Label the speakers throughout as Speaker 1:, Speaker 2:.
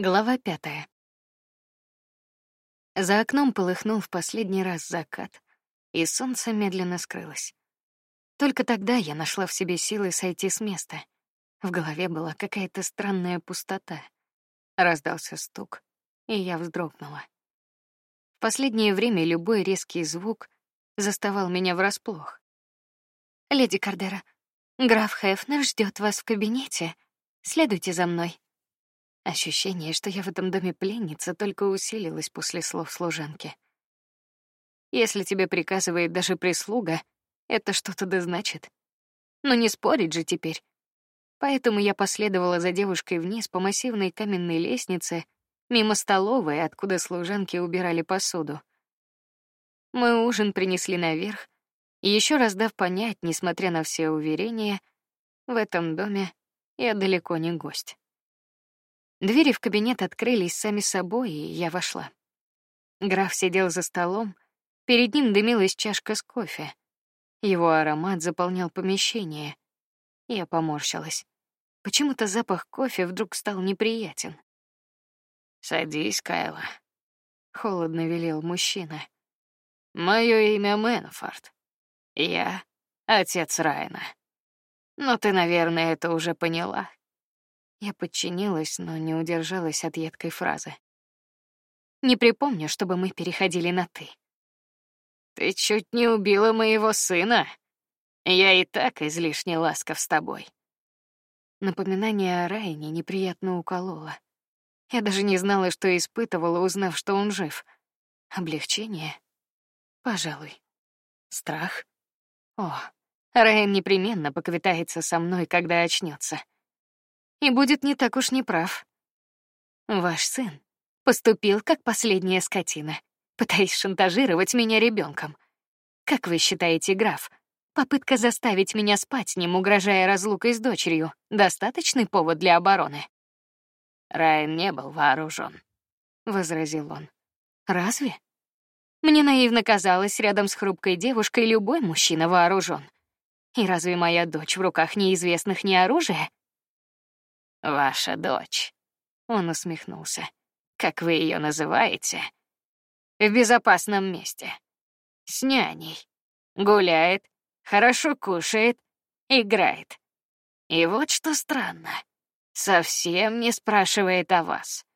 Speaker 1: Глава пятая. За окном полыхнул в последний раз закат, и солнце медленно скрылось. Только тогда я нашла в себе силы сойти с места. В голове была какая-то странная пустота. Раздался стук, и я вздрогнула. В последнее время любой резкий звук заставал меня врасплох. Леди Кардера, граф Хефнер ждет вас в кабинете. Следуйте за мной. Ощущение, что я в этом доме пленница, только усилилось после слов служанки. Если тебе приказывает даже прислуга, это что-то да значит. Но не спорить же теперь. Поэтому я последовала за девушкой вниз по массивной каменной лестнице, мимо столовой, откуда служанки убирали посуду. Мы ужин принесли наверх, и еще раз дав понять, несмотря на все уверения, в этом доме я далеко не гость. Двери в кабинет открылись сами собой, и я вошла. Граф сидел за столом, перед ним дымилась чашка с кофе. Его аромат заполнял помещение. Я поморщилась. Почему-то запах кофе вдруг стал неприятен.
Speaker 2: Садись, Кайла.
Speaker 1: Холодно велел мужчина.
Speaker 2: Мое имя Мэнфорд. Я отец Райна. Но ты, наверное, это уже поняла.
Speaker 1: Я подчинилась, но не удержалась от едкой фразы. Не припомню, чтобы мы переходили на ты.
Speaker 2: Ты чуть не убила моего сына. Я и так излишне ласков с тобой.
Speaker 1: Напоминание о Райне неприятно укололо. Я даже не знала, что испытывала, узнав, что он жив. Облегчение, пожалуй. Страх. О, Райан непременно поквитается со мной, когда очнется и будет не так уж неправ. Ваш сын поступил как последняя скотина, пытаясь шантажировать меня ребенком. Как вы считаете, граф, попытка заставить меня спать с ним, угрожая разлукой с дочерью, достаточный повод для обороны?
Speaker 2: Райан не был вооружен,
Speaker 1: возразил он. Разве? Мне наивно казалось, рядом с хрупкой девушкой любой мужчина вооружен. И разве моя дочь в руках неизвестных не оружие?
Speaker 2: Ваша дочь. Он усмехнулся. Как вы ее называете? В безопасном месте. С няней. Гуляет, хорошо кушает, играет. И вот что странно. Совсем не спрашивает о вас.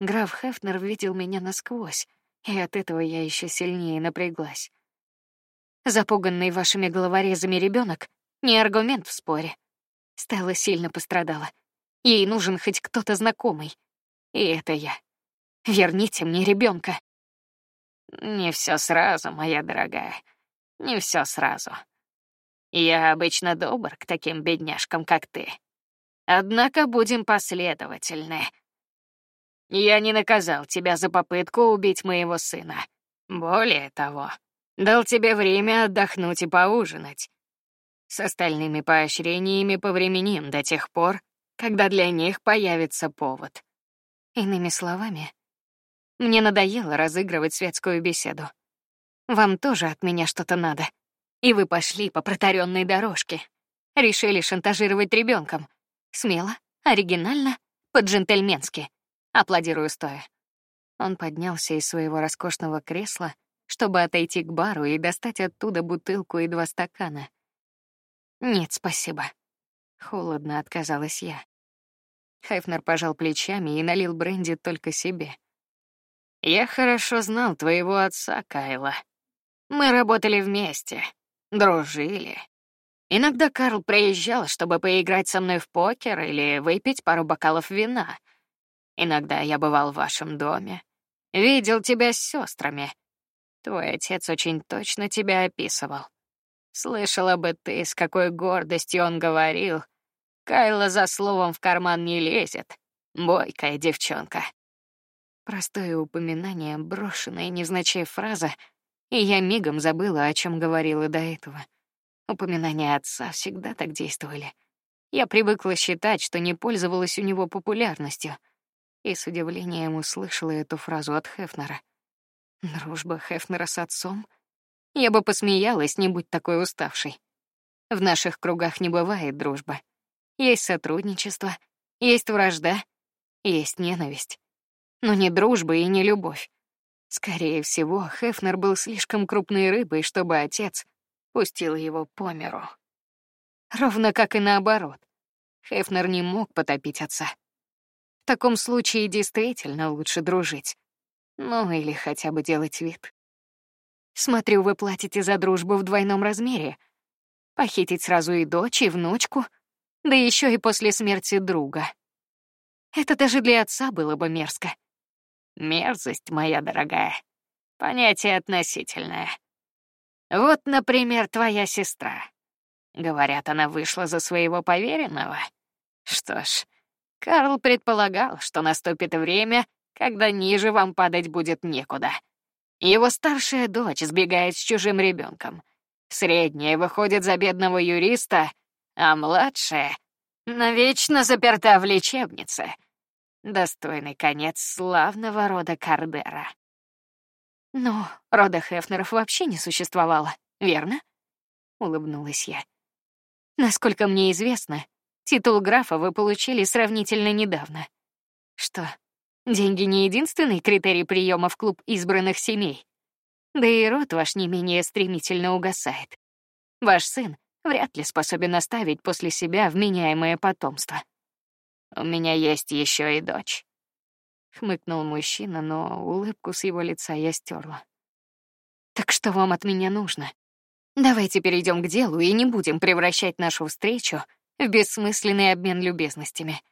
Speaker 1: Граф Хефнер видел меня насквозь, и от этого я еще сильнее напряглась. Запуганный вашими головорезами ребенок не аргумент в споре. Стелла сильно пострадала. Ей нужен хоть кто-то знакомый. И это я. Верните мне ребенка.
Speaker 2: Не все сразу, моя дорогая. Не все сразу. Я обычно добр к таким бедняжкам, как ты. Однако будем последовательны. Я не наказал тебя за попытку убить моего сына. Более того, дал тебе время отдохнуть и поужинать. С остальными поощрениями повременим до тех пор, когда для них появится повод.
Speaker 1: Иными словами, мне надоело разыгрывать светскую беседу. Вам тоже от меня что-то надо, и вы пошли по протаренной дорожке. Решили шантажировать ребенком. Смело, оригинально, по-джентльменски. Аплодирую стоя. Он поднялся из своего роскошного кресла, чтобы отойти к бару и достать оттуда бутылку и два стакана. Нет, спасибо. Холодно отказалась я. Хайфнер пожал плечами и налил бренди только себе.
Speaker 2: Я хорошо знал твоего отца, Кайла. Мы работали вместе, дружили. Иногда Карл приезжал, чтобы поиграть со мной в покер или выпить пару бокалов вина. Иногда я бывал в вашем доме, видел тебя с сестрами. Твой отец очень точно тебя описывал. Слышала бы ты, с какой гордостью он говорил, Кайла за словом в карман не лезет. Бойкая девчонка.
Speaker 1: Простое упоминание, брошенная невзначай фраза, и я мигом забыла, о чем говорила до этого. Упоминания отца всегда так действовали. Я привыкла считать, что не пользовалась у него популярностью, и с удивлением услышала эту фразу от Хефнера. Дружба Хефнера с отцом? Я бы посмеялась, не будь такой уставшей. В наших кругах не бывает дружбы. Есть сотрудничество, есть вражда, Есть ненависть, но не дружба и не любовь. Скорее всего, Хефнер был слишком крупной рыбой, чтобы отец пустил его по миру. Ровно как и наоборот. Хефнер не мог потопить отца. В таком случае действительно лучше дружить. Ну или хотя бы делать вид. Смотрю, вы платите за дружбу в двойном размере. Похитить сразу и дочь, и внучку, да еще и после смерти друга. Это даже для отца было бы мерзко.
Speaker 2: Мерзость, моя дорогая, понятие относительное. Вот, например, твоя сестра. Говорят, она вышла за своего поверенного. Что ж, Карл предполагал, что наступит время, когда ниже вам падать будет некуда. Его старшая дочь сбегает с чужим ребенком. Средняя выходит за бедного юриста, а младшая навечно заперта в лечебнице. Достойный конец славного рода Кардера.
Speaker 1: Но рода Хефнеров вообще не существовало, верно? Улыбнулась я. Насколько мне известно, титул графа вы получили сравнительно недавно. Что, деньги не единственный критерий приема в клуб избранных семей? Да и род ваш не менее стремительно угасает. Ваш сын вряд ли способен оставить после себя вменяемое потомство.
Speaker 2: У меня есть еще и дочь.
Speaker 1: Хмыкнул мужчина, но улыбку с его лица я стерла. Так что вам от меня нужно? Давайте перейдем к делу и не будем превращать нашу встречу в бессмысленный обмен любезностями.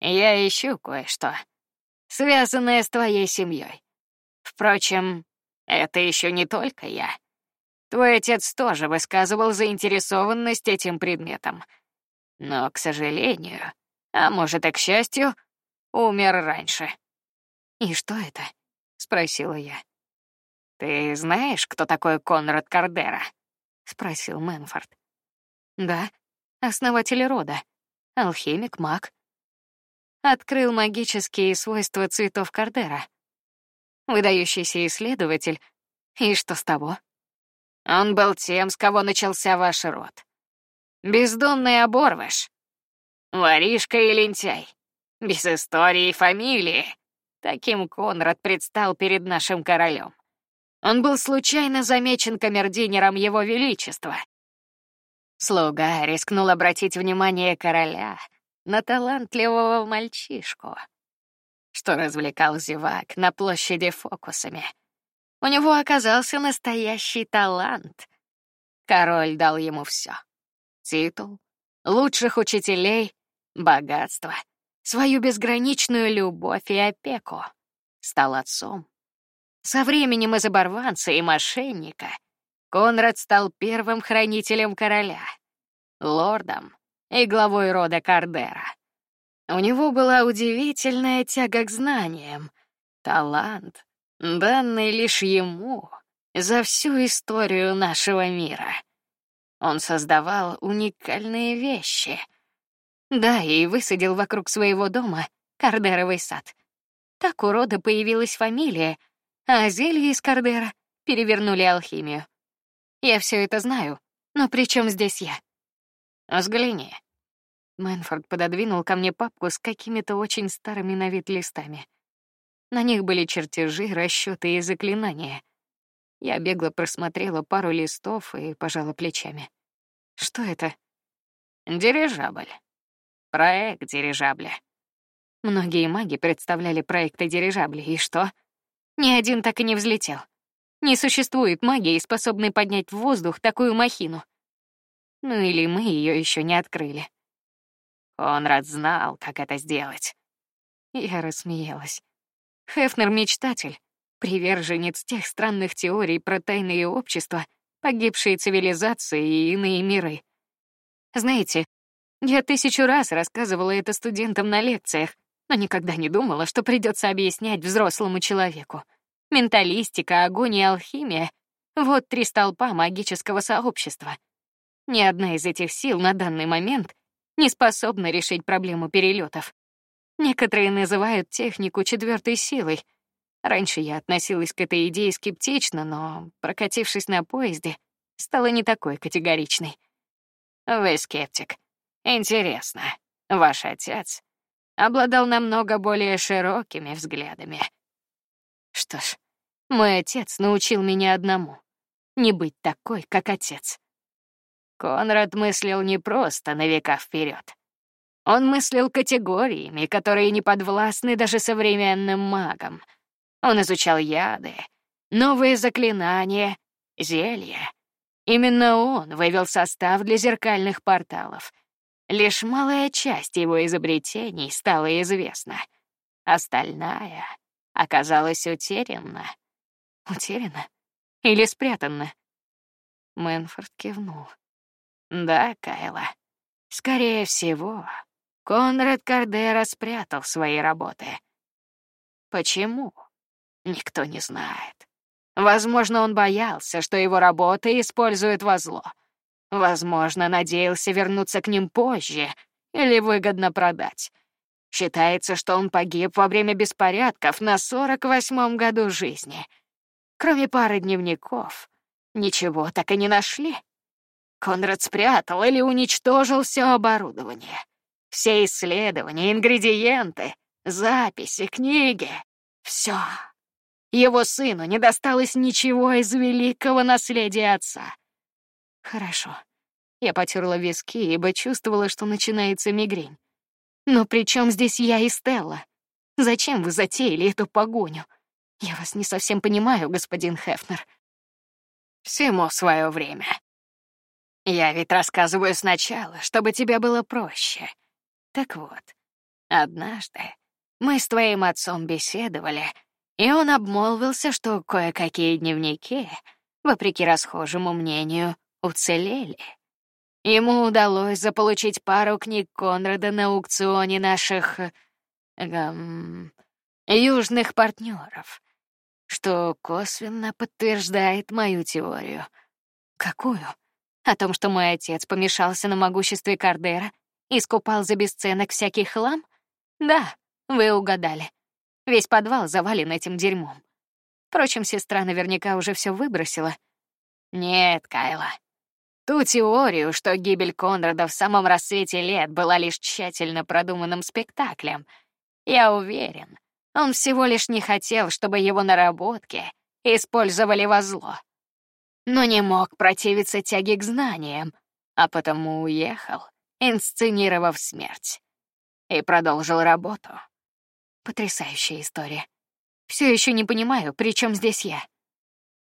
Speaker 2: Я ищу кое-что, связанное с твоей семьей. Впрочем, это еще не только я. Твой отец тоже высказывал заинтересованность этим предметом, но, к сожалению, а может и к счастью, умер раньше.
Speaker 1: И что это? спросила я.
Speaker 2: Ты знаешь, кто такой Конрад Кардера?
Speaker 1: спросил Мэнфорд. Да, основатель рода, алхимик, маг. Открыл магические свойства цветов Кардера. Выдающийся исследователь. И что с того?
Speaker 2: Он был тем, с кого начался ваш род. Бездомный оборвыш. Воришка и лентяй. Без истории и фамилии. Таким Конрад предстал перед нашим королем. Он был случайно замечен камердинером его величества. Слуга рискнул обратить внимание короля на талантливого мальчишку, что развлекал зевак на площади фокусами. У него оказался настоящий талант. Король дал ему все: титул, лучших учителей, богатство, свою безграничную любовь и опеку. Стал отцом. Со временем из оборванца и мошенника Конрад стал первым хранителем короля, лордом и главой рода Кардера. У него была удивительная тяга к знаниям, талант, данный лишь ему за всю историю нашего мира. Он создавал уникальные вещи. Да, и высадил вокруг своего дома Кардеровый сад. Так у рода появилась фамилия, а зелье из Кардера перевернули алхимию. Я все это знаю, но при чем здесь я? Взгляни. Мэнфорд пододвинул ко мне папку с какими-то очень старыми на вид листами. На них были чертежи, расчеты и заклинания. Я бегло просмотрела пару листов и пожала плечами. Что это? Дирижабль. Проект дирижабля.
Speaker 1: Многие маги представляли проекты дирижаблей, и что? Ни один так и не взлетел. Не существует магии, способной поднять в воздух такую махину. Ну или мы ее еще не открыли.
Speaker 2: Конрад знал, как это сделать.
Speaker 1: Я рассмеялась. Хефнер мечтатель, приверженец тех странных теорий про тайные общества, погибшие цивилизации и иные миры. Знаете, я тысячу раз рассказывала это студентам на лекциях, но никогда не думала, что придется объяснять взрослому человеку. Менталистика, огонь и алхимия — вот три столпа магического сообщества. Ни одна из этих сил на данный момент не способна решить проблему перелетов. Некоторые называют технику четвертой силой. Раньше я относилась к этой идее скептично, но, прокатившись на поезде, стала не такой категоричной.
Speaker 2: Вы скептик. Интересно. Ваш отец обладал намного более широкими взглядами. Что ж, мой отец научил меня одному — не быть такой, как отец. Конрад мыслил не просто на века вперед. Он мыслил категориями, которые не подвластны даже современным магам. Он изучал яды, новые заклинания, зелья. Именно он вывел состав для зеркальных порталов. Лишь малая часть его изобретений стала известна. Остальная оказалась утеряна. Утеряна? Или спрятана? Мэнфорд кивнул. Да, Кайла. Скорее всего, Конрад Кардера спрятал свои работы. Почему? Никто не знает. Возможно, он боялся, что его работы используют во зло. Возможно, надеялся вернуться к ним позже или выгодно продать. Считается, что он погиб во время беспорядков на 48-м году жизни. Кроме пары дневников, ничего так и не нашли. Конрад спрятал или уничтожил все оборудование. Все исследования, ингредиенты, записи, книги — все. Его сыну не досталось ничего из великого наследия отца. Хорошо. Я потерла виски, ибо чувствовала, что начинается мигрень. Но при чем здесь я и Стелла? Зачем вы затеяли эту погоню? Я вас не совсем понимаю, господин Хефнер. Всему свое время. Я ведь рассказываю сначала, чтобы тебе было проще. Так вот, однажды мы с твоим отцом беседовали, и он обмолвился, что кое-какие дневники, вопреки расхожему мнению, уцелели. Ему удалось заполучить пару книг Конрада на аукционе наших эм, южных партнеров, что косвенно подтверждает мою теорию. Какую? О том, что мой отец помешался на могуществе Кардера и скупал за бесценок всякий хлам? Да, вы угадали. Весь подвал завален этим дерьмом. Впрочем, сестра наверняка уже все выбросила. Нет, Кайла, Ту теорию, что гибель Конрада в самом рассвете лет была лишь тщательно продуманным спектаклем, я уверен, он всего лишь не хотел, чтобы его наработки использовали во зло. Но не мог противиться тяге к знаниям, а потому уехал, инсценировав смерть. И продолжил работу. Потрясающая история. Все еще не понимаю, при чем здесь я.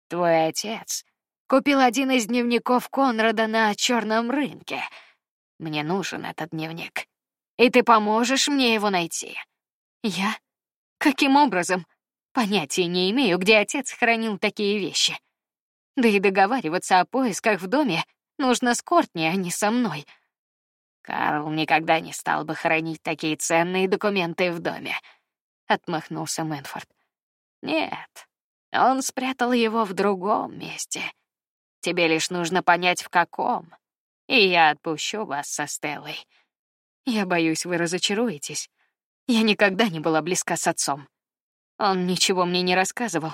Speaker 2: Твой отец Купил один из дневников Конрада на черном рынке. Мне нужен этот дневник. И ты поможешь мне его найти. Я? Каким образом? Понятия не имею, где отец хранил такие вещи. Да и договариваться о поисках в доме нужно с Кортни, а не со мной. Карл никогда не стал бы хранить такие ценные документы в доме, отмахнулся Мэнфорд. Нет, он спрятал его в другом месте. Тебе лишь нужно понять, в каком. И я отпущу вас со Стеллой. Я боюсь, вы разочаруетесь. Я никогда не была близка с отцом. Он ничего мне не рассказывал.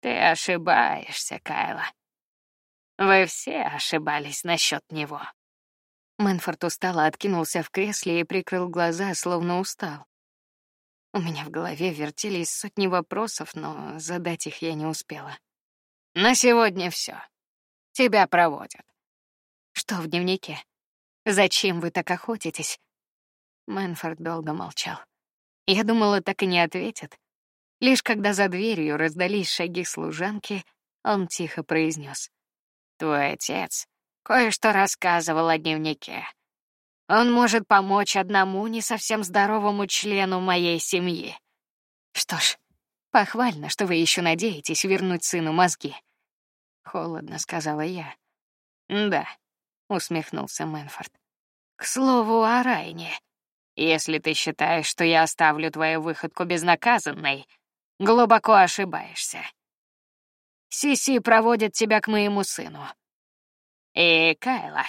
Speaker 2: Ты ошибаешься, Кайла. Вы все ошибались насчет него. Мэнфорд устало откинулся в кресле и прикрыл глаза, словно устал. У меня в голове вертелись сотни вопросов, но задать их я не успела. На сегодня все. Тебя проводят. Что в дневнике? Зачем вы так охотитесь? Мэнфорд долго молчал. Я думала, так и не ответит. Лишь когда за дверью раздались шаги служанки, он тихо произнес: "Твой отец кое-что рассказывал о дневнике. Он может помочь одному не совсем здоровому члену моей семьи. Что ж, похвально, что вы еще надеетесь вернуть сыну мозги холодно сказала я. Да, усмехнулся Мэнфорд. К слову о Райне. Если ты считаешь, что я оставлю твою выходку безнаказанной, глубоко ошибаешься. Сиси проводит тебя к моему сыну. И Кайла,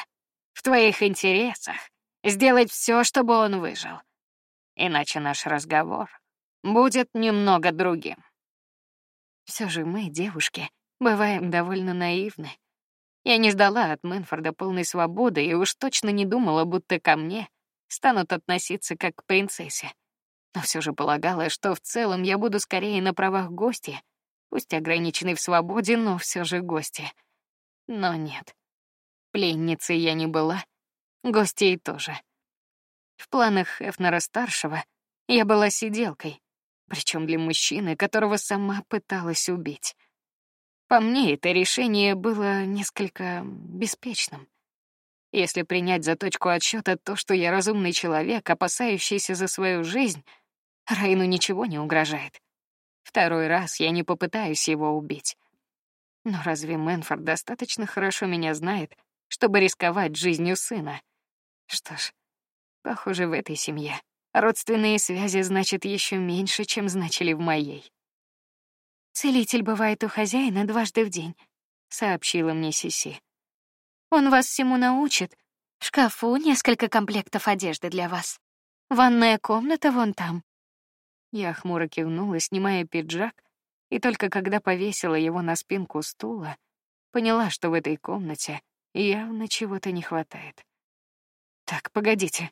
Speaker 2: в твоих интересах сделать все, чтобы он выжил. Иначе наш разговор будет немного другим. Все же мы, девушки, Бываем довольно наивны. Я не ждала от Мэнфорда полной свободы и уж точно не думала, будто ко мне
Speaker 1: станут относиться как к принцессе. Но все же полагала, что в целом я буду скорее на правах гостя, пусть ограниченной в свободе, но все же гостя. Но нет. Пленницей я не была, гостей тоже. В планах Эфнера старшего я была сиделкой, причем для мужчины, которого сама пыталась убить. По мне, это решение было несколько беспечным. Если принять за точку отсчета то, что я разумный человек, опасающийся за свою жизнь, Райну ничего не угрожает. Второй раз я не попытаюсь его убить. Но разве Мэнфорд достаточно хорошо меня знает, чтобы рисковать жизнью сына? Что ж, похоже, в этой семье родственные связи значат еще меньше, чем значили в моей. Целитель бывает у хозяина дважды в день, сообщила мне Сиси. Он вас всему научит. В шкафу несколько комплектов одежды для вас. Ванная комната вон там. Я хмуро кивнула, снимая пиджак, и только когда повесила его на спинку стула, поняла, что в этой комнате явно чего-то не хватает. Так, погодите.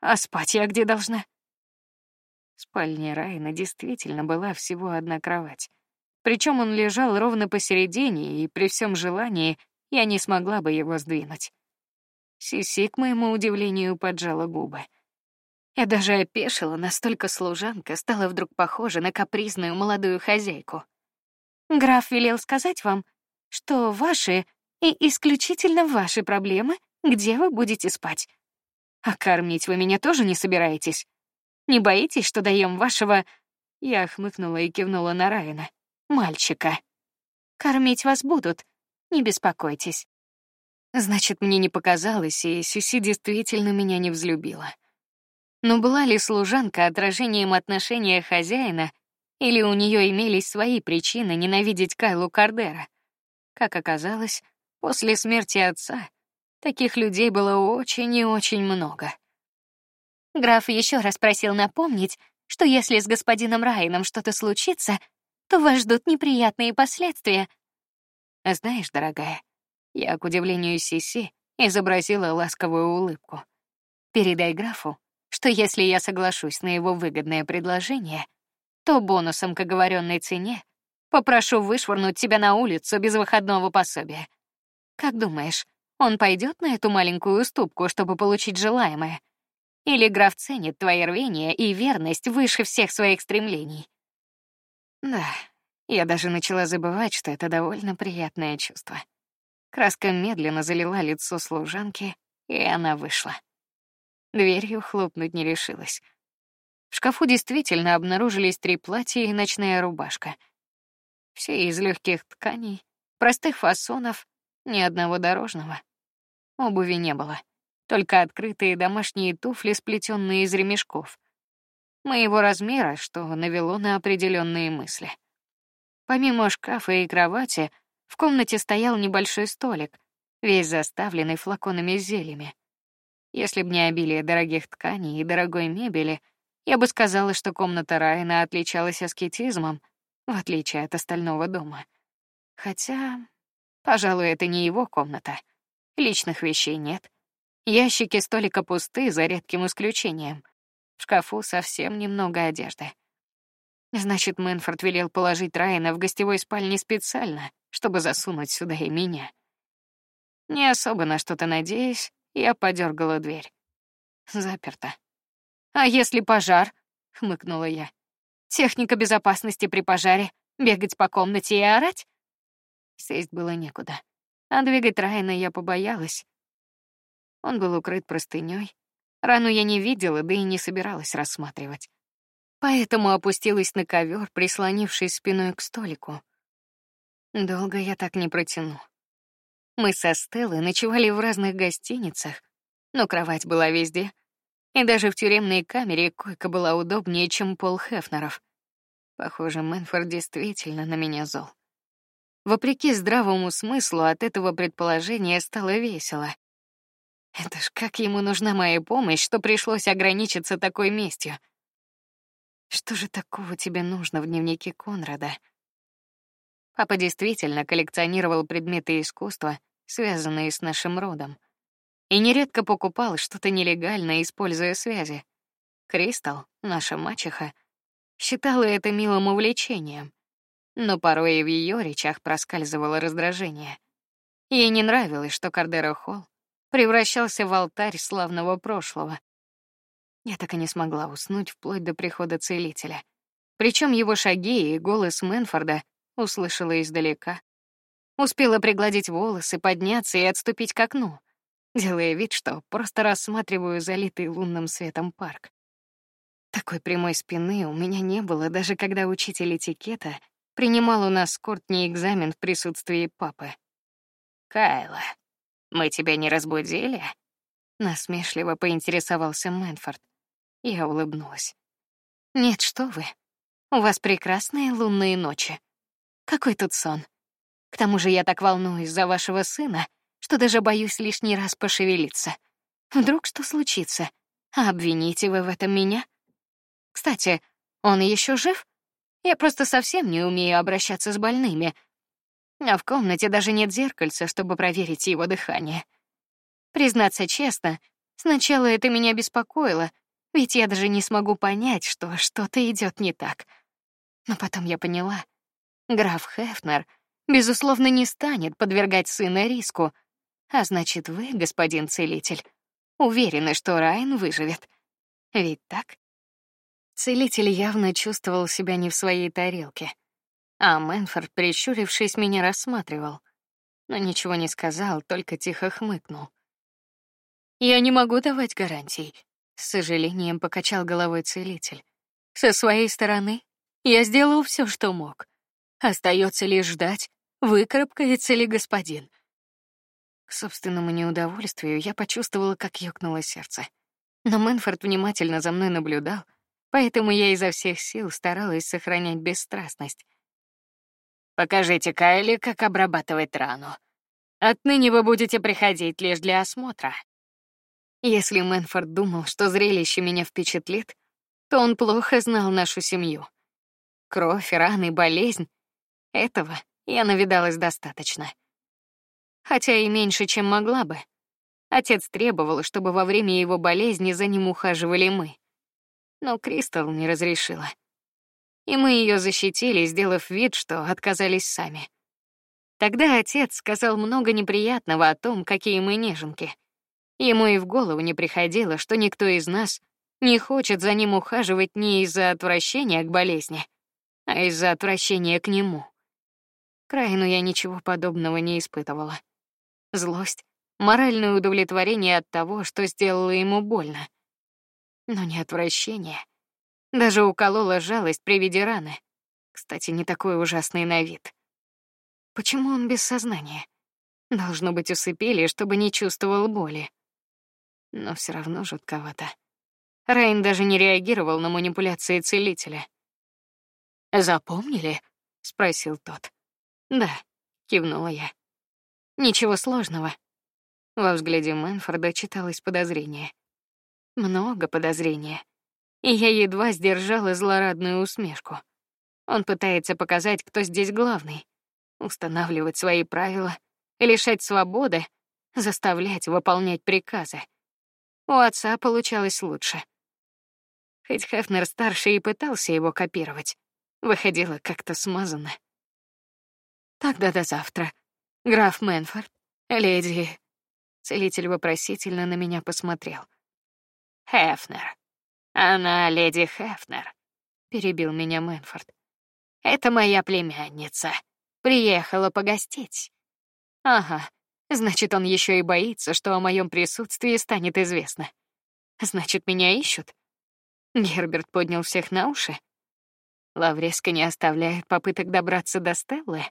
Speaker 1: А спать я где должна? В спальне Райна действительно была всего одна кровать. Причем он лежал ровно посередине, и при всем желании я не смогла бы его сдвинуть. Сиси, к моему удивлению, поджала губы. Я даже опешила, настолько служанка стала вдруг похожа на капризную молодую хозяйку. Граф велел сказать вам, что ваши и исключительно ваши проблемы, где вы будете спать. А кормить вы меня тоже не собираетесь? Не боитесь, что даем вашего? Я хмыкнула и кивнула на Райана мальчика. Кормить вас будут, не беспокойтесь. Значит, мне не показалось, и Сиси действительно меня не взлюбила. Но была ли служанка отражением отношения хозяина, или у нее имелись свои причины ненавидеть Кайлу Кардера? Как оказалось, после смерти отца таких людей было очень и очень много. Граф еще раз просил напомнить, что если с господином Райаном что-то случится, то вас ждут неприятные последствия. Знаешь, дорогая, я к удивлению Сиси изобразила ласковую улыбку. Передай графу, что если я соглашусь на его выгодное предложение, то бонусом к оговоренной цене попрошу вышвырнуть тебя на улицу без выходного пособия. Как думаешь, он пойдет на эту маленькую уступку, чтобы получить желаемое? Или граф ценит твои рвение и верность выше всех своих стремлений? Да, я даже начала забывать, что это довольно приятное чувство. Краска медленно залила лицо служанки, и она вышла. Дверью хлопнуть не решилась. В шкафу действительно обнаружились три платья и ночная рубашка. Все из легких тканей, простых фасонов, ни одного дорожного. Обуви не было, только открытые домашние туфли, сплетенные из ремешков моего размера, что навело на определенные мысли. Помимо шкафа и кровати, в комнате стоял небольшой столик, весь заставленный флаконами с зельями. Если б не обилие дорогих тканей и дорогой мебели, я бы сказала, что комната Райана отличалась аскетизмом, в отличие от остального дома. Хотя, пожалуй, это не его комната. Личных вещей нет. Ящики столика пусты, за редким исключением. В шкафу совсем немного одежды. Значит, Мэнфорд велел положить Райана в гостевой спальне специально, чтобы засунуть сюда и меня. Не особо на что-то надеясь, я подергала дверь. Заперта. А если пожар? хмыкнула я. Техника безопасности при пожаре бегать по комнате и орать? Сесть было некуда. А двигать Райана я побоялась. Он был укрыт простыней, Рану я не видела, да и не собиралась рассматривать. Поэтому опустилась на ковер, прислонившись спиной к столику. Долго я так не протяну. Мы со Стеллой ночевали в разных гостиницах, но кровать была везде, и даже в тюремной камере койка была удобнее, чем пол Хефнеров. Похоже, Мэнфорд действительно на меня зол. Вопреки здравому смыслу от этого предположения стало весело. Это ж как ему нужна моя помощь, что пришлось ограничиться такой местью. Что же такого тебе нужно в дневнике Конрада? Папа действительно коллекционировал предметы искусства, связанные с нашим родом. и нередко покупал что-то нелегально, используя связи. Кристал, наша мачеха, считала это милым увлечением, но порой и в ее речах проскальзывало раздражение. Ей не нравилось, что Кардера Холл превращался в алтарь славного прошлого. Я так и не смогла уснуть вплоть до прихода целителя. Причем его шаги и голос Мэнфорда услышала издалека. Успела пригладить волосы, подняться и отступить к окну, делая вид, что просто рассматриваю залитый лунным светом парк. Такой прямой спины у меня не было, даже когда учитель этикета принимал у нас кортни экзамен в присутствии папы.
Speaker 2: Кайла, мы тебя не разбудили?
Speaker 1: Насмешливо поинтересовался Мэнфорд. Я улыбнулась. Нет, что вы? У вас прекрасные лунные ночи. Какой тут сон? К тому же я так волнуюсь за вашего сына, что даже боюсь лишний раз пошевелиться. Вдруг что случится? А обвините вы в этом меня? Кстати, он еще жив? Я просто совсем не умею обращаться с больными. А в комнате даже нет зеркальца, чтобы проверить его дыхание. Признаться честно, сначала это меня беспокоило, ведь я даже не смогу понять, что что-то идет не так. Но потом я поняла, граф Хефнер безусловно не станет подвергать сына риску, а значит, вы, господин целитель, уверены, что Райан выживет. Ведь так? Целитель явно чувствовал себя не в своей тарелке, а Мэнфорд, прищурившись, меня рассматривал, но ничего не сказал, только тихо хмыкнул. Я не могу давать гарантий, с сожалением покачал головой целитель. Со своей стороны я сделал все, что мог. Остается лишь ждать, выкарабкается ли господин. К собственному неудовольствию я почувствовала, как ёкнуло сердце. Но Мэнфорд внимательно за мной наблюдал, поэтому я изо всех сил старалась сохранять бесстрастность.
Speaker 2: Покажите Кайли, как обрабатывать рану. Отныне вы будете приходить лишь для осмотра.
Speaker 1: Если Мэнфорд думал, что зрелище меня впечатлит, то он плохо знал нашу семью. Кровь, раны, болезнь — этого я навидалась достаточно. Хотя и меньше, чем могла бы. Отец требовал, чтобы во время его болезни за ним ухаживали мы но Кристал не разрешила. И мы ее защитили, сделав вид, что отказались сами. Тогда отец сказал много неприятного о том, какие мы неженки. Ему и в голову не приходило, что никто из нас не хочет за ним ухаживать не из-за отвращения к болезни, а из-за отвращения к нему. Крайну я ничего подобного не испытывала. Злость, моральное удовлетворение от того, что сделала ему больно но не отвращение. Даже уколола жалость при виде раны. Кстати, не такой ужасный на вид. Почему он без сознания? Должно быть, усыпили, чтобы не чувствовал боли. Но все равно жутковато. Райн даже не реагировал на манипуляции целителя.
Speaker 2: Запомнили?
Speaker 1: спросил тот. Да, кивнула я. Ничего сложного. Во взгляде Мэнфорда читалось подозрение много подозрения, и я едва сдержала злорадную усмешку. Он пытается показать, кто здесь главный, устанавливать свои правила, лишать свободы, заставлять выполнять приказы. У отца получалось лучше. Хоть Хефнер старший и пытался его копировать, выходило как-то смазанно. Тогда до завтра. Граф Мэнфорд, леди. Целитель вопросительно на меня посмотрел.
Speaker 2: Хефнер. Она леди Хефнер, перебил меня Мэнфорд. Это моя племянница. Приехала погостить.
Speaker 1: Ага, значит, он еще и боится, что о моем присутствии станет известно. Значит, меня ищут. Герберт поднял всех на уши. Лавреска не оставляет попыток добраться до Стеллы.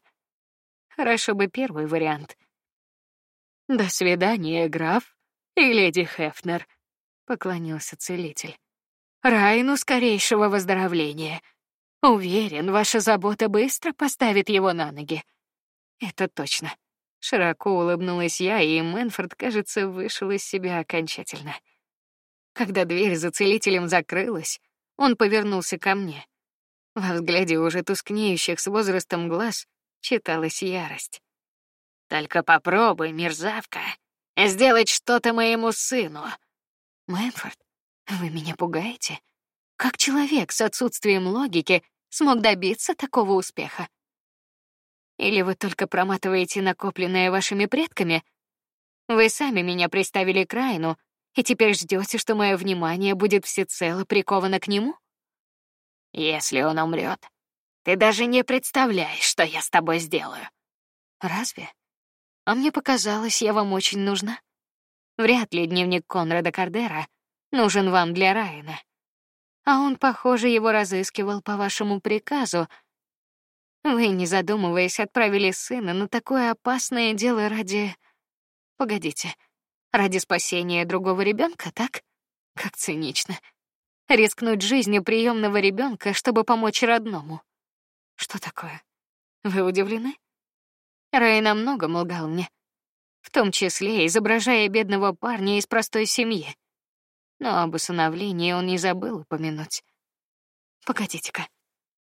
Speaker 1: Хорошо бы первый вариант. До свидания, граф и леди Хефнер поклонился целитель. Райну скорейшего выздоровления. Уверен, ваша забота быстро поставит его на ноги. Это точно. Широко улыбнулась я, и Мэнфорд, кажется, вышел из себя окончательно. Когда дверь за целителем закрылась, он повернулся ко мне. Во взгляде уже тускнеющих с возрастом глаз читалась ярость.
Speaker 2: Только попробуй, мерзавка, сделать что-то моему сыну.
Speaker 1: Мэнфорд, вы меня пугаете. Как человек с отсутствием логики смог добиться такого успеха? Или вы только проматываете накопленное вашими предками? Вы сами меня приставили к Райну, и теперь ждете, что мое внимание будет всецело приковано к нему?
Speaker 2: Если он умрет, ты даже не представляешь, что я с тобой сделаю.
Speaker 1: Разве? А мне показалось, я вам очень нужна. Вряд ли дневник Конрада Кардера нужен вам для Райана. А он, похоже, его разыскивал по вашему приказу. Вы, не задумываясь, отправили сына на такое опасное дело ради... Погодите, ради спасения другого ребенка, так? Как цинично. Рискнуть жизнью приемного ребенка, чтобы помочь родному. Что такое? Вы удивлены? Рэй намного лгал мне, в том числе изображая бедного парня из простой семьи. Но об усыновлении он не забыл упомянуть. Погодите-ка,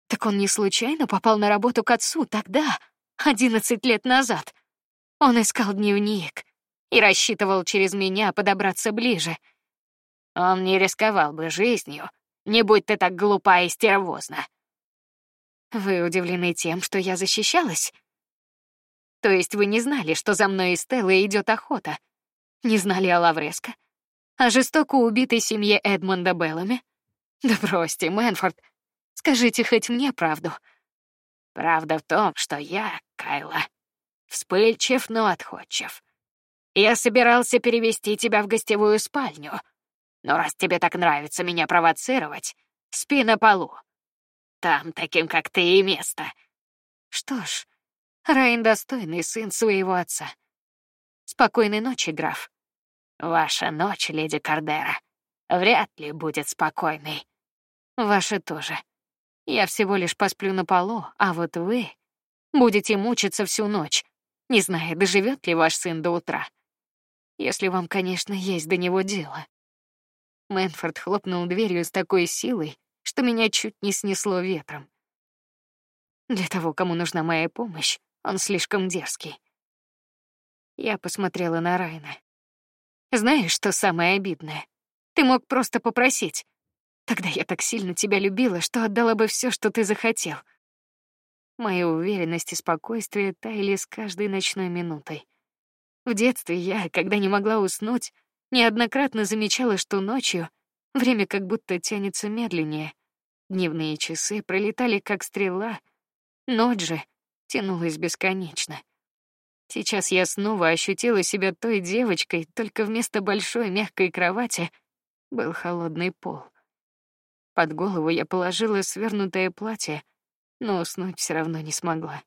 Speaker 1: так он не случайно попал на работу к отцу тогда, одиннадцать лет назад. Он искал дневник и рассчитывал через меня подобраться ближе.
Speaker 2: Он не рисковал бы жизнью, не будь ты так глупа и стервозна.
Speaker 1: Вы удивлены тем, что я защищалась? То есть вы не знали, что за мной и Стеллой идет охота? Не знали о Лавреско? О жестоко убитой семье Эдмонда Беллами? Да бросьте, Мэнфорд. Скажите хоть мне правду.
Speaker 2: Правда в том, что я, Кайла, вспыльчив, но отходчив. Я собирался перевести тебя в гостевую спальню, но раз тебе так нравится меня провоцировать, спи на полу. Там таким, как ты, и место.
Speaker 1: Что ж, Райн достойный сын своего отца. Спокойной ночи, граф.
Speaker 2: Ваша ночь, леди Кардера, вряд ли будет спокойной.
Speaker 1: Ваша тоже. Я всего лишь посплю на полу, а вот вы будете мучиться всю ночь, не зная, доживет ли ваш сын до утра. Если вам, конечно, есть до него дело. Мэнфорд хлопнул дверью с такой силой, что меня чуть не снесло ветром. Для того, кому нужна моя помощь, он слишком дерзкий. Я посмотрела на Райна. Знаешь, что самое обидное? Ты мог просто попросить. Тогда я так сильно тебя любила, что отдала бы все, что ты захотел. Моя уверенность и спокойствие таяли с каждой ночной минутой. В детстве я, когда не могла уснуть, неоднократно замечала, что ночью время как будто тянется медленнее. Дневные часы пролетали как стрела, ночь же тянулась бесконечно. Сейчас я снова ощутила себя той девочкой, только вместо большой мягкой кровати был холодный пол. Под голову я положила свернутое платье, но уснуть все равно не смогла.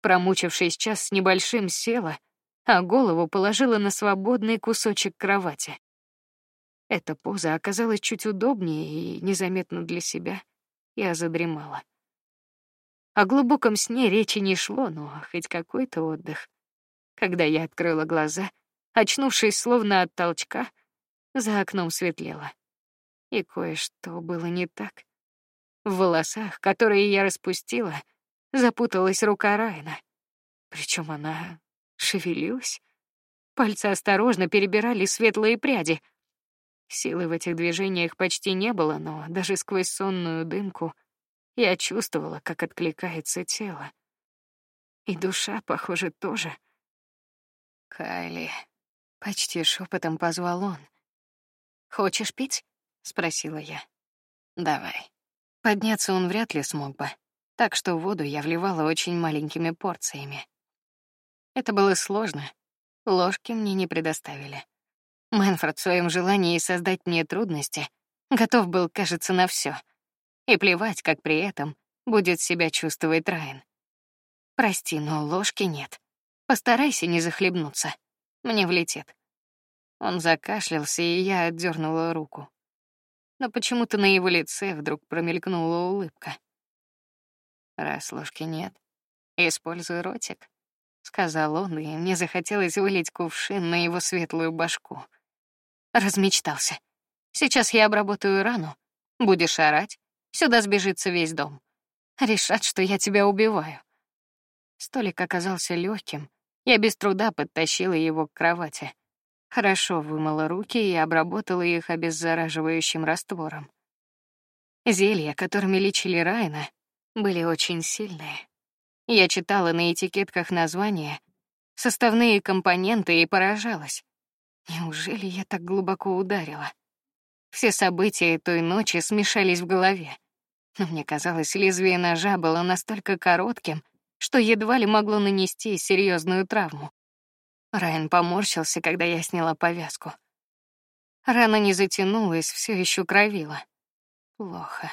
Speaker 1: Промучившись час с небольшим, села а голову положила на свободный кусочек кровати. Эта поза оказалась чуть удобнее и незаметно для себя. Я задремала. О глубоком сне речи не шло, но хоть какой-то отдых. Когда я открыла глаза, очнувшись словно от толчка, за окном светлело. И кое-что было не так. В волосах, которые я распустила, запуталась рука Райна. Причем она шевелилась. Пальцы осторожно перебирали светлые пряди. Силы в этих движениях почти не было, но даже сквозь сонную дымку я чувствовала, как откликается тело. И душа, похоже, тоже. Кайли, почти шепотом позвал он. Хочешь пить? спросила я. Давай. Подняться он вряд ли смог бы, так что воду я вливала очень маленькими порциями. Это было сложно. Ложки мне не предоставили. Мэнфорд в своем желании создать мне трудности готов был, кажется, на все. И плевать, как при этом будет себя чувствовать Райан. Прости, но ложки нет. Постарайся не захлебнуться. Мне влетит. Он закашлялся, и я отдернула руку. Но почему-то на его лице вдруг промелькнула улыбка. Раз ложки нет, используй ротик сказал он, и мне захотелось вылить кувшин на его светлую башку. Размечтался. Сейчас я обработаю рану. Будешь орать, сюда сбежится весь дом. Решат, что я тебя убиваю. Столик оказался легким. Я без труда подтащила его к кровати. Хорошо вымыла руки и обработала их обеззараживающим раствором. Зелья, которыми лечили Райна, были очень сильные. Я читала на этикетках названия, составные компоненты и поражалась. Неужели я так глубоко ударила? Все события той ночи смешались в голове. Но мне казалось, лезвие ножа было настолько коротким, что едва ли могло нанести серьезную травму. Райан поморщился, когда я сняла повязку. Рана не затянулась, все еще кровила. Плохо.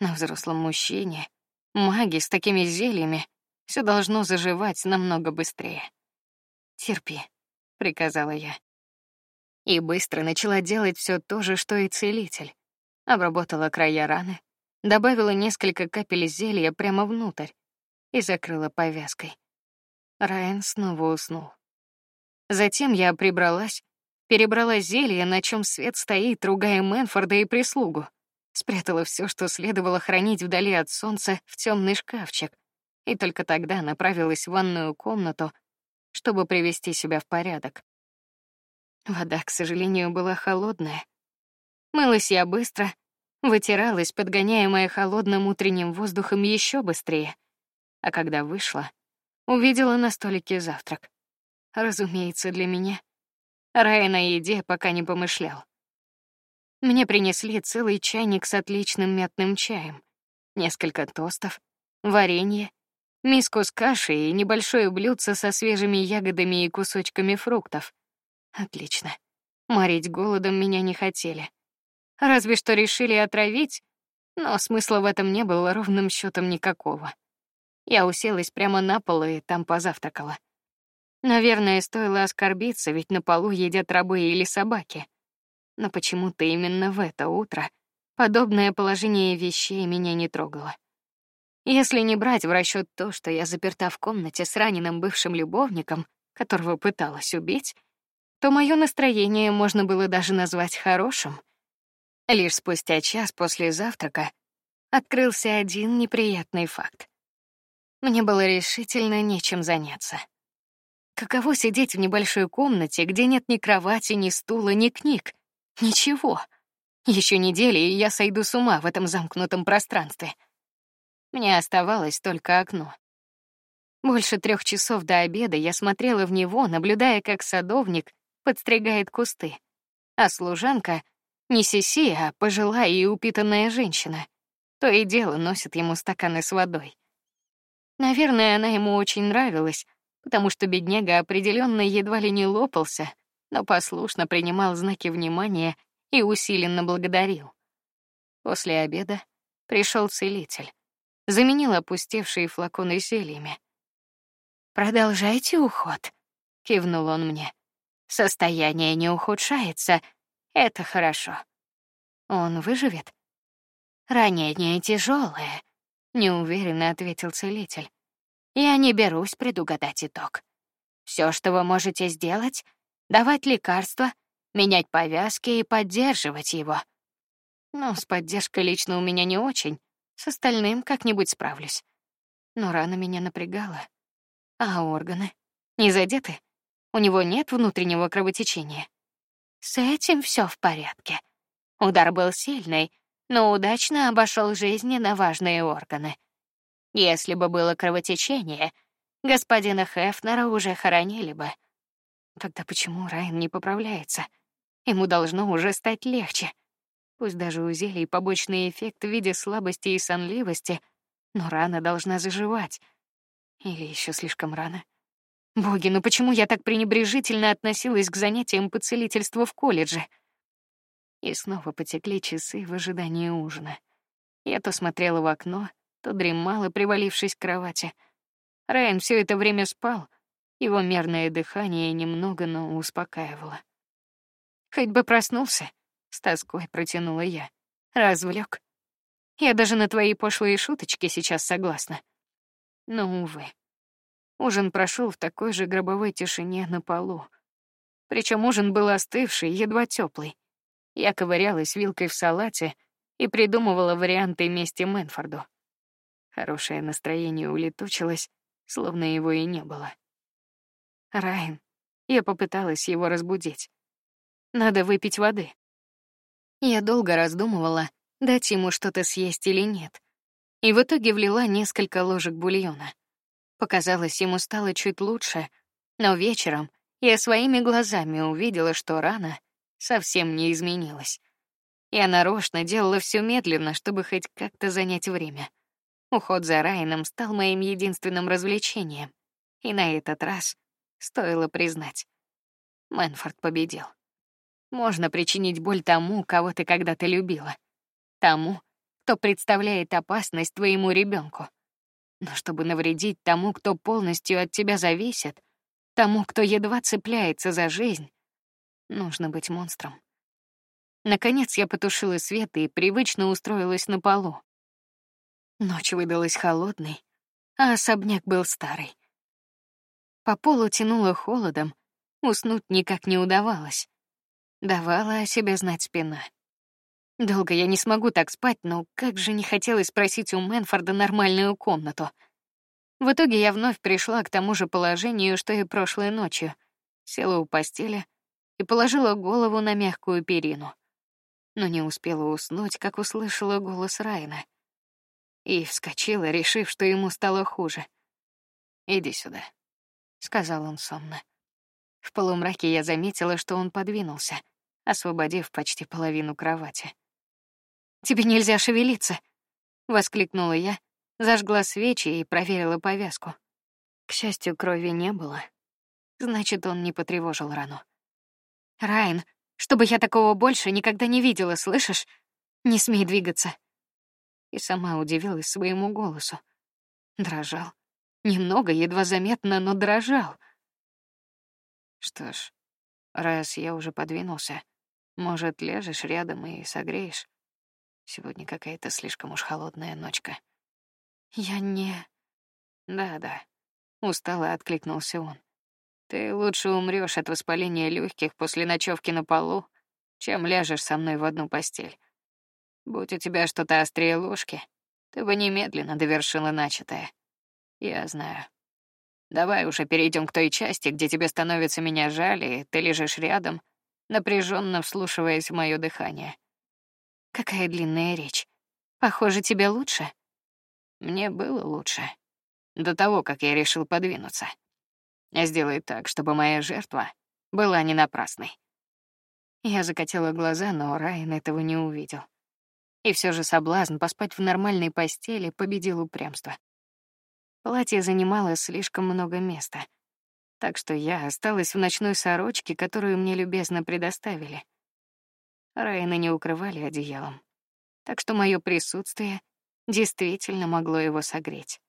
Speaker 1: На взрослом мужчине, маги с такими зельями, все должно заживать намного быстрее. Терпи, приказала я. И быстро начала делать все то же, что и целитель. Обработала края раны, добавила несколько капель зелья прямо внутрь и закрыла повязкой. Райан снова уснул. Затем я прибралась, перебрала зелье, на чем свет стоит, ругая Мэнфорда и прислугу. Спрятала все, что следовало хранить вдали от солнца, в темный шкафчик, и только тогда направилась в ванную комнату, чтобы привести себя в порядок. Вода, к сожалению, была холодная. Мылась я быстро, вытиралась, подгоняемая холодным утренним воздухом еще быстрее. А когда вышла, увидела на столике завтрак. Разумеется, для меня. Рай на еде пока не помышлял. Мне принесли целый чайник с отличным мятным чаем, несколько тостов, варенье, миску с кашей и небольшое блюдце со свежими ягодами и кусочками фруктов. Отлично. Морить голодом меня не хотели. Разве что решили отравить, но смысла в этом не было ровным счетом никакого. Я уселась прямо на пол и там позавтракала. Наверное, стоило оскорбиться, ведь на полу едят рабы или собаки. Но почему-то именно в это утро подобное положение вещей меня не трогало. Если не брать в расчет то, что я заперта в комнате с раненым бывшим любовником, которого пыталась убить, то мое настроение можно было даже назвать хорошим. Лишь спустя час после завтрака открылся один неприятный факт. Мне было решительно нечем заняться. Каково сидеть в небольшой комнате, где нет ни кровати, ни стула, ни книг, ничего. Еще недели, и я сойду с ума в этом замкнутом пространстве. Мне оставалось только окно. Больше трех часов до обеда я смотрела в него, наблюдая, как садовник подстригает кусты, а служанка не Сиси, а пожилая и упитанная женщина. То и дело носит ему стаканы с водой. Наверное, она ему очень нравилась, потому что бедняга определенно едва ли не лопался, но послушно принимал знаки внимания и усиленно благодарил. После обеда пришел целитель, заменил опустевшие флаконы зельями. Продолжайте уход, кивнул он мне. Состояние не ухудшается, это хорошо. Он выживет. Ранение тяжелое, неуверенно ответил целитель. Я не берусь предугадать итог. Все, что вы можете сделать, давать лекарства, менять повязки и поддерживать его. Ну, с поддержкой лично у меня не очень, с остальным как-нибудь справлюсь. Но рана меня напрягала. А органы не задеты? У него нет внутреннего кровотечения. С этим все в порядке. Удар был сильный, но удачно обошел жизненно важные органы. Если бы было кровотечение, господина Хефнера уже хоронили бы. Тогда почему Райан не поправляется? Ему должно уже стать легче. Пусть даже у зелий побочный эффект в виде слабости и сонливости, но рана должна заживать. Или еще слишком рано. Боги, ну почему я так пренебрежительно относилась к занятиям по целительству в колледже? И снова потекли часы в ожидании ужина. Я то смотрела в окно, то дремала, привалившись к кровати. Райан все это время спал. Его мерное дыхание немного, но успокаивало. Хоть бы проснулся, с тоской протянула я. Развлек. Я даже на твои пошлые шуточки сейчас согласна. Но увы. Ужин прошел в такой же гробовой тишине на полу. Причем ужин был остывший, едва теплый. Я ковырялась вилкой в салате и придумывала варианты мести Мэнфорду. Хорошее настроение улетучилось, словно его и не было. Райан. Я попыталась его разбудить. Надо выпить воды. Я долго раздумывала, дать ему что-то съесть или нет, и в итоге влила несколько ложек бульона. Показалось, ему стало чуть лучше, но вечером я своими глазами увидела, что рана совсем не изменилась. Я нарочно делала все медленно, чтобы хоть как-то занять время. Уход за Райаном стал моим единственным развлечением, и на этот раз стоило признать, Мэнфорд победил. Можно причинить боль тому, кого ты когда-то любила, тому, кто представляет опасность твоему ребенку. Но чтобы навредить тому, кто полностью от тебя зависит, тому, кто едва цепляется за жизнь, нужно быть монстром. Наконец я потушила свет и привычно устроилась на полу. Ночь выдалась холодной, а особняк был старый. По полу тянуло холодом, уснуть никак не удавалось. Давала о себе знать спина. Долго я не смогу так спать, но как же не хотелось спросить у Мэнфорда нормальную комнату. В итоге я вновь пришла к тому же положению, что и прошлой ночью. Села у постели и положила голову на мягкую перину но не успела уснуть, как услышала голос Райна. И вскочила, решив, что ему стало хуже. Иди сюда, сказал он сонно. В полумраке я заметила, что он подвинулся, освободив почти половину кровати. Тебе нельзя шевелиться, воскликнула я, зажгла свечи и проверила повязку. К счастью, крови не было. Значит, он не потревожил рану. Райн, чтобы я такого больше никогда не видела, слышишь? Не смей двигаться. И сама удивилась своему голосу. Дрожал. Немного, едва заметно, но дрожал. Что ж, раз я уже подвинулся, может, ляжешь рядом и согреешь. Сегодня какая-то слишком уж холодная ночка. Я не. Да-да. Устало откликнулся он. Ты лучше умрешь от воспаления легких после ночевки на полу, чем ляжешь со мной в одну постель. Будь у тебя что-то острее ложки, ты бы немедленно довершила начатое. Я знаю. Давай уже перейдем к той части, где тебе становится меня жаль, и ты лежишь рядом, напряженно вслушиваясь в мое дыхание. Какая длинная речь. Похоже, тебе лучше. Мне было лучше до того, как я решил подвинуться. Сделай так, чтобы моя жертва была не напрасной. Я закатила глаза, но Райан этого не увидел. И все же соблазн поспать в нормальной постели победил упрямство. Платье занимало слишком много места, так что я осталась в ночной сорочке, которую мне любезно предоставили. Райана не укрывали одеялом, так что мое присутствие действительно могло его согреть.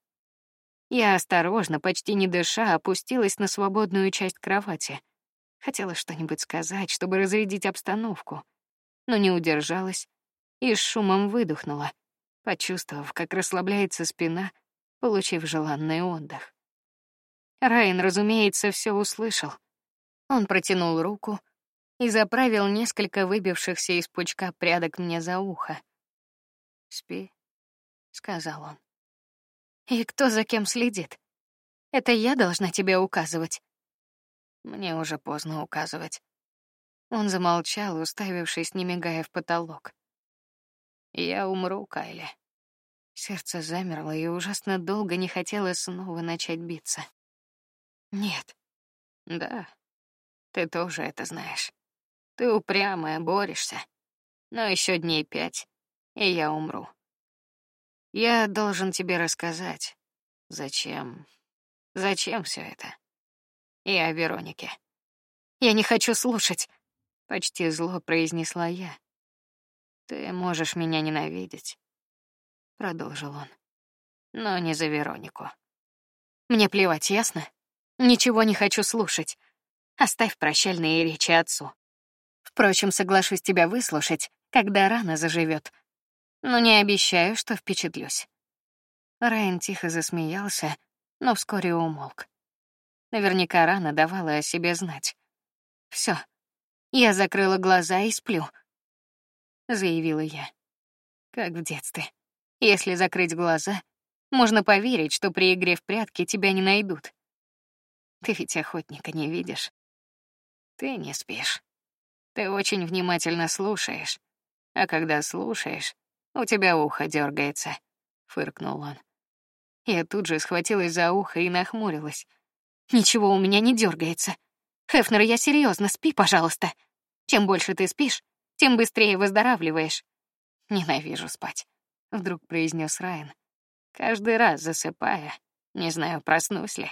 Speaker 1: Я осторожно, почти не дыша, опустилась на свободную часть кровати. Хотела что-нибудь сказать, чтобы разрядить обстановку, но не удержалась и с шумом выдохнула, почувствовав, как расслабляется спина, получив желанный отдых. Райан, разумеется, все услышал. Он протянул руку и заправил несколько выбившихся из пучка прядок мне за ухо. "Спи", сказал он. И кто за кем следит? Это я должна тебе указывать. Мне уже поздно указывать. Он замолчал, уставившись, не мигая в потолок. Я умру, Кайли. Сердце замерло и ужасно долго не хотело снова начать биться. Нет. Да. Ты тоже это знаешь. Ты упрямая, борешься. Но еще дней пять, и я умру. Я должен тебе рассказать, зачем, зачем все это. И о Веронике. Я не хочу слушать. Почти зло произнесла я. Ты можешь меня ненавидеть, продолжил он, но не за Веронику. Мне плевать, ясно? Ничего не хочу слушать. Оставь прощальные речи отцу. Впрочем, соглашусь тебя выслушать, когда рана заживет но не обещаю, что впечатлюсь. Райан тихо засмеялся, но вскоре умолк. Наверняка рана давала о себе знать. Все, я закрыла глаза и сплю, заявила я, как в детстве. Если закрыть глаза, можно поверить, что при игре в прятки тебя не найдут. Ты ведь охотника не видишь. Ты не спишь.
Speaker 2: Ты очень внимательно слушаешь, а когда слушаешь, у тебя ухо дергается, фыркнул он. Я тут же схватилась за ухо и нахмурилась. Ничего у меня не дергается. Хефнер, я серьезно, спи, пожалуйста. Чем больше ты спишь, тем быстрее выздоравливаешь. Ненавижу спать, вдруг произнес Райан. Каждый раз засыпая, не знаю, проснусь ли.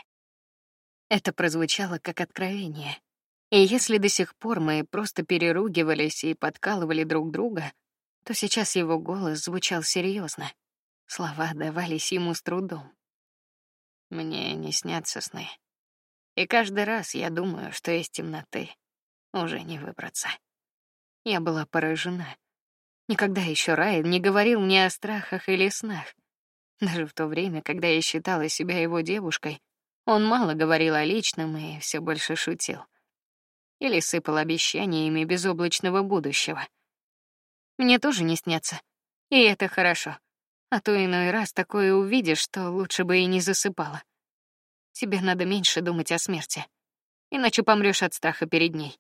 Speaker 2: Это прозвучало как откровение. И если до сих пор мы просто переругивались и подкалывали друг друга, то сейчас его голос звучал серьезно. Слова давались ему с трудом. Мне не снятся сны. И каждый раз я думаю, что из темноты уже не выбраться. Я была поражена. Никогда еще Райан не говорил мне о страхах или снах. Даже в то время, когда я считала себя его девушкой, он мало говорил о личном и все больше шутил. Или сыпал обещаниями безоблачного будущего. Мне тоже не снятся, и это хорошо. А то иной раз такое увидишь, что лучше бы и не засыпала. Тебе надо меньше думать о смерти, иначе помрешь от страха перед ней.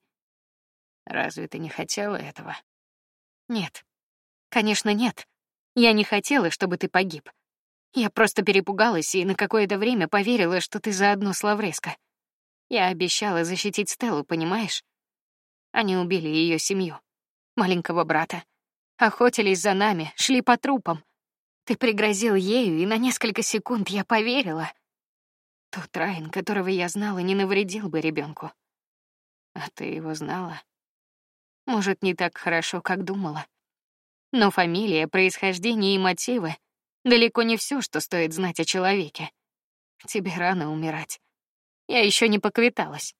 Speaker 2: Разве ты не хотела этого? Нет, конечно нет. Я не хотела, чтобы ты погиб. Я просто перепугалась и на какое-то время поверила, что ты заодно с Лавреско. Я обещала защитить Стеллу, понимаешь? Они убили ее семью, маленького брата, охотились за нами, шли по трупам. Ты пригрозил ею, и на несколько секунд я поверила. Тот Райан, которого я знала, не навредил бы ребенку. А ты его знала? Может, не так хорошо, как думала. Но фамилия, происхождение и мотивы далеко не все, что стоит знать о человеке. Тебе рано умирать. Я еще не поквиталась.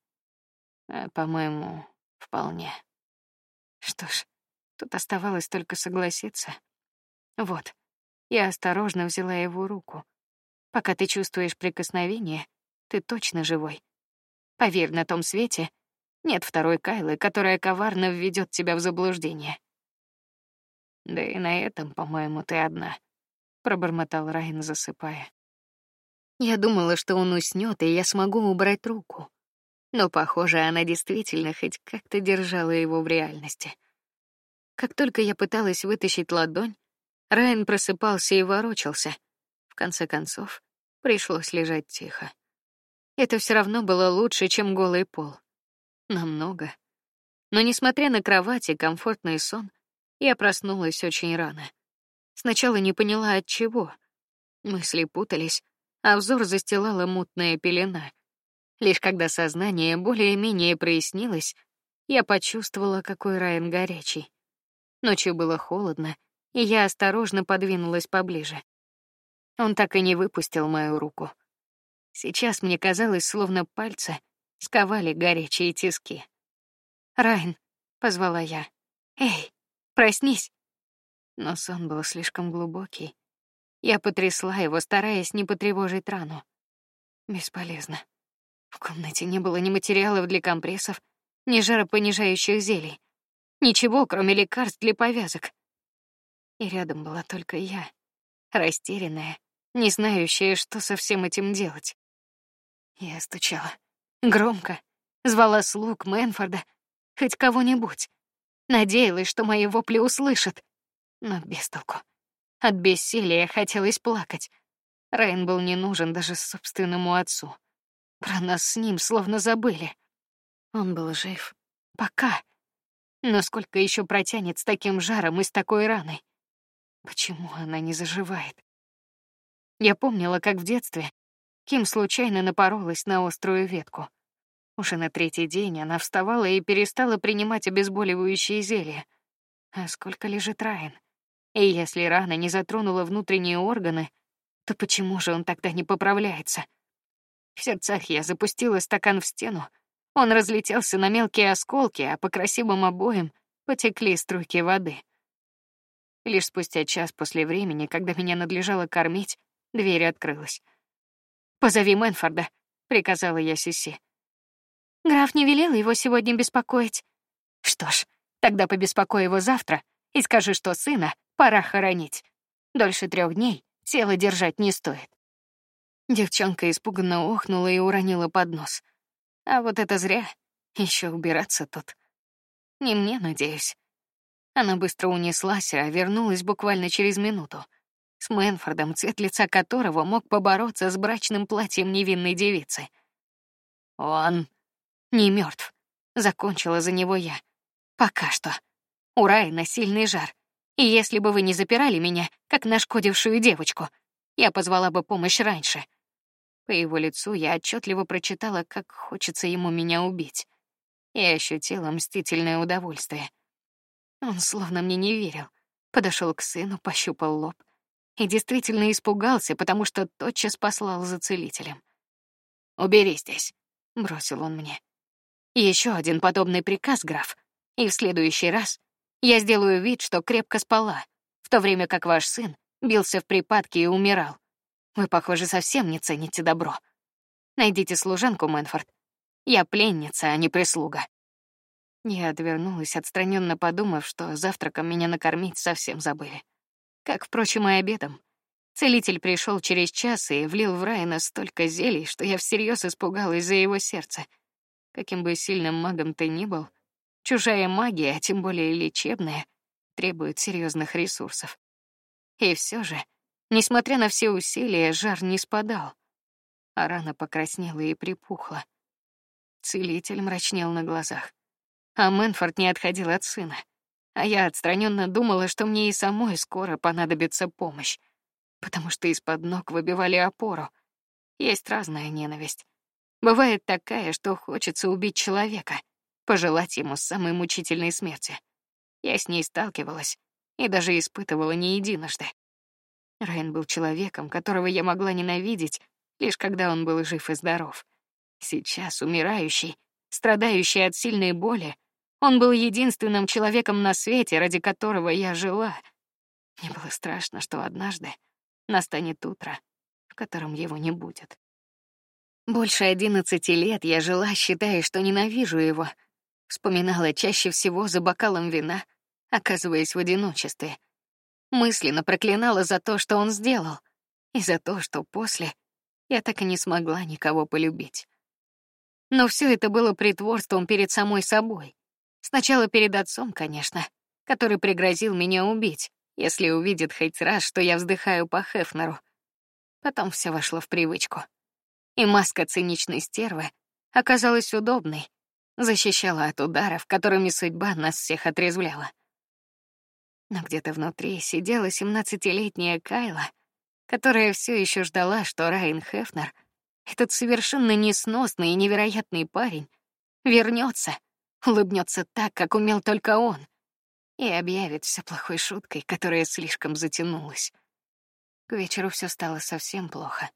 Speaker 2: А, по-моему, вполне. Что ж, тут оставалось только согласиться. Вот. Я осторожно взяла его руку. Пока ты чувствуешь прикосновение, ты точно живой. Поверь, на том свете нет второй Кайлы, которая коварно введет тебя в заблуждение. Да и на этом, по-моему, ты одна, пробормотал Райан, засыпая. Я думала, что он уснет, и я смогу убрать руку. Но, похоже, она действительно хоть как-то держала его в реальности. Как только я пыталась вытащить ладонь, Райан просыпался и ворочался. В конце концов, пришлось лежать тихо. Это все равно было лучше, чем голый пол. Намного. Но несмотря на кровать и комфортный сон, я проснулась очень рано. Сначала не поняла от чего. Мысли путались, а взор застилала мутная пелена. Лишь когда сознание более-менее прояснилось, я почувствовала, какой Райан горячий. Ночью было холодно, и я осторожно подвинулась поближе. Он так и не выпустил мою руку. Сейчас мне казалось, словно пальцы сковали горячие тиски. Райн, позвала я. Эй, проснись. Но сон был слишком глубокий. Я потрясла его, стараясь не потревожить рану. Бесполезно. В комнате не было ни материалов для компрессов, ни жаропонижающих зелий, ничего, кроме лекарств для повязок и рядом была только я, растерянная, не знающая, что со всем этим делать. Я стучала громко, звала слуг Мэнфорда, хоть кого-нибудь, надеялась, что мои вопли услышат, но без толку. От бессилия хотелось плакать. Райан был не нужен даже собственному отцу. Про нас с ним словно забыли. Он был жив. Пока. Но сколько еще протянет с таким жаром и с такой раной? Почему она не заживает? Я помнила, как в детстве Ким случайно напоролась на острую ветку. Уже на третий день она вставала и перестала принимать обезболивающие зелья. А сколько лежит Райан? И если рана не затронула внутренние органы, то почему же он тогда не поправляется? В сердцах я запустила стакан в стену. Он разлетелся на мелкие осколки, а по красивым обоям потекли струйки воды. Лишь спустя час после времени, когда меня надлежало кормить, дверь открылась. Позови Мэнфорда, приказала я Сиси. Граф не велел его сегодня беспокоить. Что ж, тогда побеспокой его завтра и скажи, что сына пора хоронить. Дольше трех дней тело держать не стоит. Девчонка испуганно охнула и уронила поднос. А вот это зря. Еще убираться тут.
Speaker 1: Не мне, надеюсь. Она быстро унеслась, а вернулась буквально через минуту. С Мэнфордом, цвет лица которого мог побороться с брачным платьем невинной девицы. Он не мертв. Закончила за него я. Пока что. У Райана сильный жар. И если бы вы не запирали меня, как нашкодившую девочку, я позвала бы помощь раньше. По его лицу я отчетливо прочитала, как хочется ему меня убить, и ощутила мстительное удовольствие. Он словно мне не верил. Подошел к сыну, пощупал лоб и действительно испугался, потому что тотчас послал за целителем. Убери здесь, бросил он мне. Еще один подобный приказ, граф, и в следующий раз я сделаю вид, что крепко спала, в то время как ваш сын бился в припадке и умирал. Вы, похоже, совсем не цените добро. Найдите служанку, Мэнфорд. Я пленница, а не прислуга. Я отвернулась, отстраненно подумав, что завтраком меня накормить совсем забыли. Как, впрочем, и обедом. Целитель пришел через час и влил в Райана столько зелий, что я всерьез испугалась за его сердце. Каким бы сильным магом ты ни был, чужая магия, а тем более лечебная, требует серьезных ресурсов. И все же, несмотря на все усилия, жар не спадал, а рана покраснела и припухла. Целитель мрачнел на глазах, а Мэнфорд не отходил от сына, а я отстраненно думала, что мне и самой скоро понадобится помощь, потому что из-под ног выбивали опору. Есть разная ненависть. Бывает такая, что хочется убить человека, пожелать ему самой мучительной смерти. Я с ней сталкивалась и даже испытывала не единожды. Райан был человеком, которого я могла ненавидеть, лишь когда он был жив и здоров. Сейчас умирающий, страдающий от сильной боли, он был единственным человеком на свете, ради которого я жила. Мне было страшно, что однажды настанет утро, в котором его не будет. Больше одиннадцати лет я жила, считая, что ненавижу его. Вспоминала чаще всего за бокалом вина, оказываясь в одиночестве. Мысленно проклинала за то, что он сделал, и за то, что после я так и не смогла никого полюбить. Но все это было притворством перед самой собой. Сначала перед отцом, конечно, который пригрозил меня убить, если увидит хоть раз, что я вздыхаю по Хефнеру. Потом все вошло в привычку. И маска циничной стервы оказалась удобной, защищала от ударов, которыми судьба нас всех отрезвляла. Но где-то внутри сидела семнадцатилетняя Кайла, которая все еще ждала, что Райан Хефнер, этот совершенно несносный и невероятный парень, вернется, улыбнется так, как умел только он, и объявит все плохой шуткой, которая слишком затянулась. К вечеру все стало совсем плохо.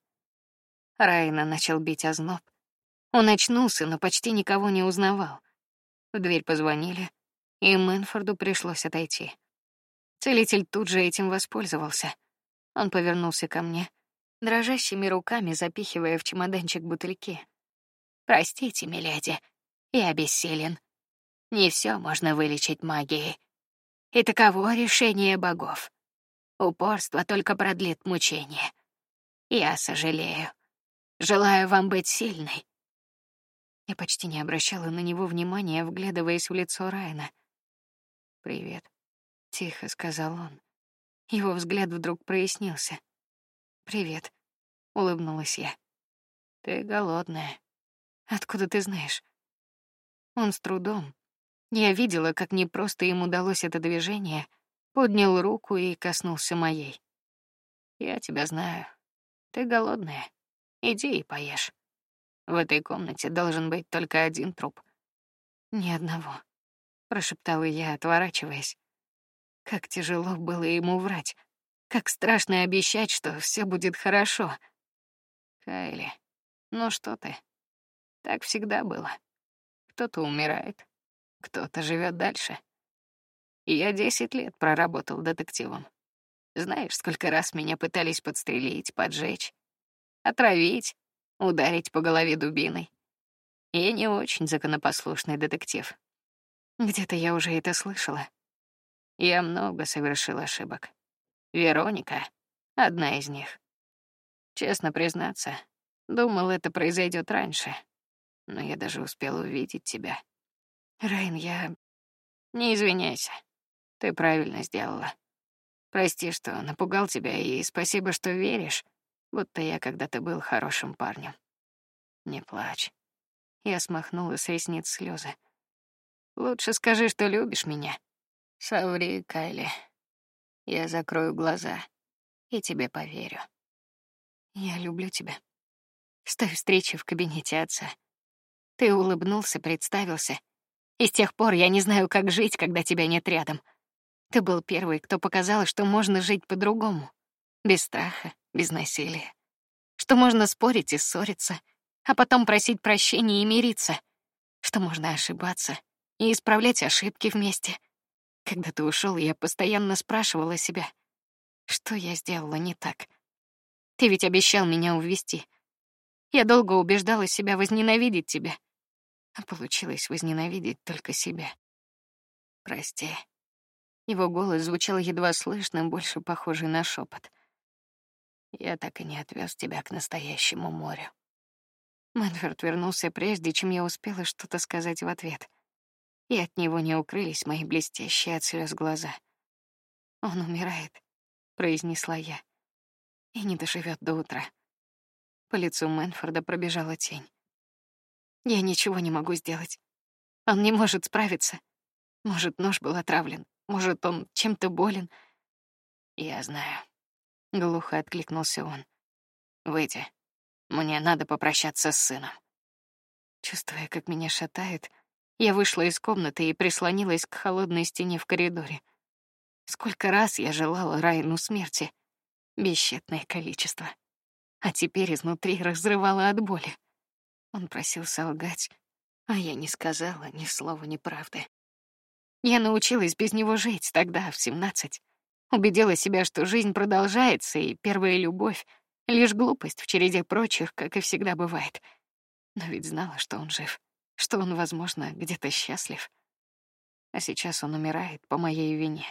Speaker 1: Райна начал бить озноб. Он очнулся, но почти никого не узнавал. В дверь позвонили, и Мэнфорду пришлось отойти. Целитель тут же этим воспользовался. Он повернулся ко мне, дрожащими руками запихивая в чемоданчик бутыльки. Простите, миледи, я обессилен. Не все можно вылечить магией. И таково решение богов. Упорство только продлит мучение. Я сожалею. Желаю вам быть сильной. Я почти не обращала на него внимания, вглядываясь в лицо Райна. Привет тихо сказал он. Его взгляд вдруг прояснился. Привет, улыбнулась я. Ты голодная. Откуда ты знаешь? Он с трудом. Я видела, как непросто ему удалось это движение. Поднял руку и коснулся моей. Я тебя знаю. Ты голодная. Иди и поешь. В этой комнате должен быть только один труп. Ни одного, прошептала я, отворачиваясь. Как тяжело было ему врать. Как страшно обещать, что все будет хорошо. Кайли, ну что ты? Так всегда было. Кто-то умирает, кто-то живет дальше. И я десять лет проработал детективом. Знаешь, сколько раз меня пытались подстрелить, поджечь, отравить, ударить по голове дубиной. Я не очень законопослушный детектив. Где-то я уже это слышала. Я много совершил ошибок. Вероника — одна из них. Честно признаться, думал, это произойдет раньше, но я даже успел увидеть тебя. Райн, я...
Speaker 2: Не извиняйся. Ты правильно сделала. Прости, что напугал тебя, и спасибо, что веришь, будто я когда-то был хорошим парнем. Не плачь. Я смахнула с ресниц слезы. Лучше скажи, что любишь меня. Соври, Кайли. Я закрою глаза и тебе поверю. Я люблю тебя. С той встречи в кабинете отца. Ты улыбнулся, представился. И с тех пор я не знаю, как жить, когда тебя нет рядом. Ты был первый, кто показал, что можно жить по-другому, без страха, без насилия, что можно спорить и ссориться, а потом просить прощения и мириться, что можно ошибаться и исправлять ошибки вместе. Когда ты ушел, я постоянно спрашивала себя, что я сделала не так. Ты ведь обещал меня увести. Я долго убеждала себя возненавидеть тебя, а получилось возненавидеть только себя. Прости. Его голос звучал едва слышно, больше похожий на шепот. Я так и не отвез тебя к настоящему морю. Мэнфорд вернулся прежде, чем я успела что-то сказать в ответ, и от него не укрылись мои блестящие от слез глаза. Он умирает, произнесла я, и не доживет до утра. По лицу Мэнфорда пробежала тень. Я ничего не могу сделать. Он не может справиться. Может, нож был отравлен, может, он чем-то болен. Я знаю. Глухо откликнулся он. Выйди. Мне надо попрощаться с сыном. Чувствуя, как меня шатает, я вышла из комнаты и прислонилась к холодной стене в коридоре. Сколько раз я желала Райну смерти, бесчетное количество, а теперь изнутри разрывала от боли. Он просил солгать, а я не сказала ни слова неправды. Я научилась без него жить тогда, в семнадцать. Убедила себя, что жизнь продолжается, и первая любовь Лишь глупость в череде прочих, как и всегда бывает. Но ведь знала, что он жив, что он, возможно, где-то счастлив. А сейчас он умирает по моей вине.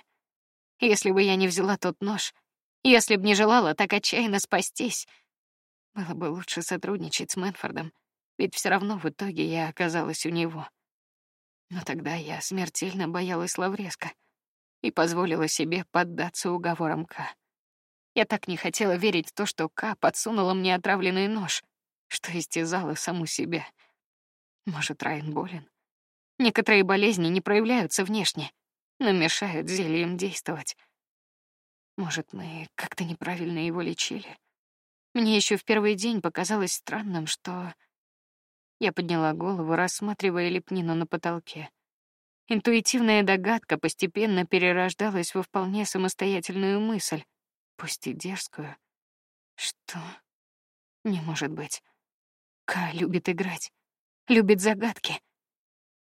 Speaker 2: Если бы я не взяла тот нож, если бы не желала так отчаянно спастись, было бы лучше сотрудничать с Мэнфордом, ведь все равно в итоге я оказалась у него. Но тогда я смертельно боялась Лавреска и позволила себе поддаться уговорам К. Я так не хотела верить в то, что К подсунула мне отравленный нож, что истязала саму себя. Может, Райан болен? Некоторые болезни не проявляются внешне, но мешают зельям действовать. Может, мы как-то неправильно его лечили? Мне еще в первый день показалось странным, что я подняла голову, рассматривая лепнину на потолке. Интуитивная догадка постепенно перерождалась во вполне самостоятельную мысль пусть и дерзкую. Что? Не может быть. Ка любит играть, любит загадки.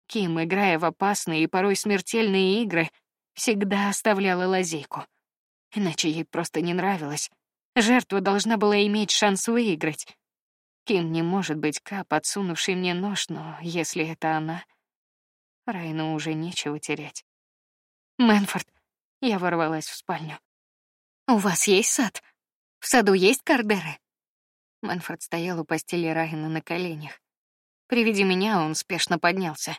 Speaker 2: Ким, играя в опасные и порой смертельные игры, всегда оставляла лазейку. Иначе ей просто не нравилось. Жертва должна была иметь шанс выиграть. Ким не может быть Ка, подсунувшей мне нож, но если это она, Райну уже нечего терять. Мэнфорд, я ворвалась в спальню. У вас есть сад? В саду есть кардеры? Манфред стоял у постели Райана на коленях. При виде меня он спешно поднялся.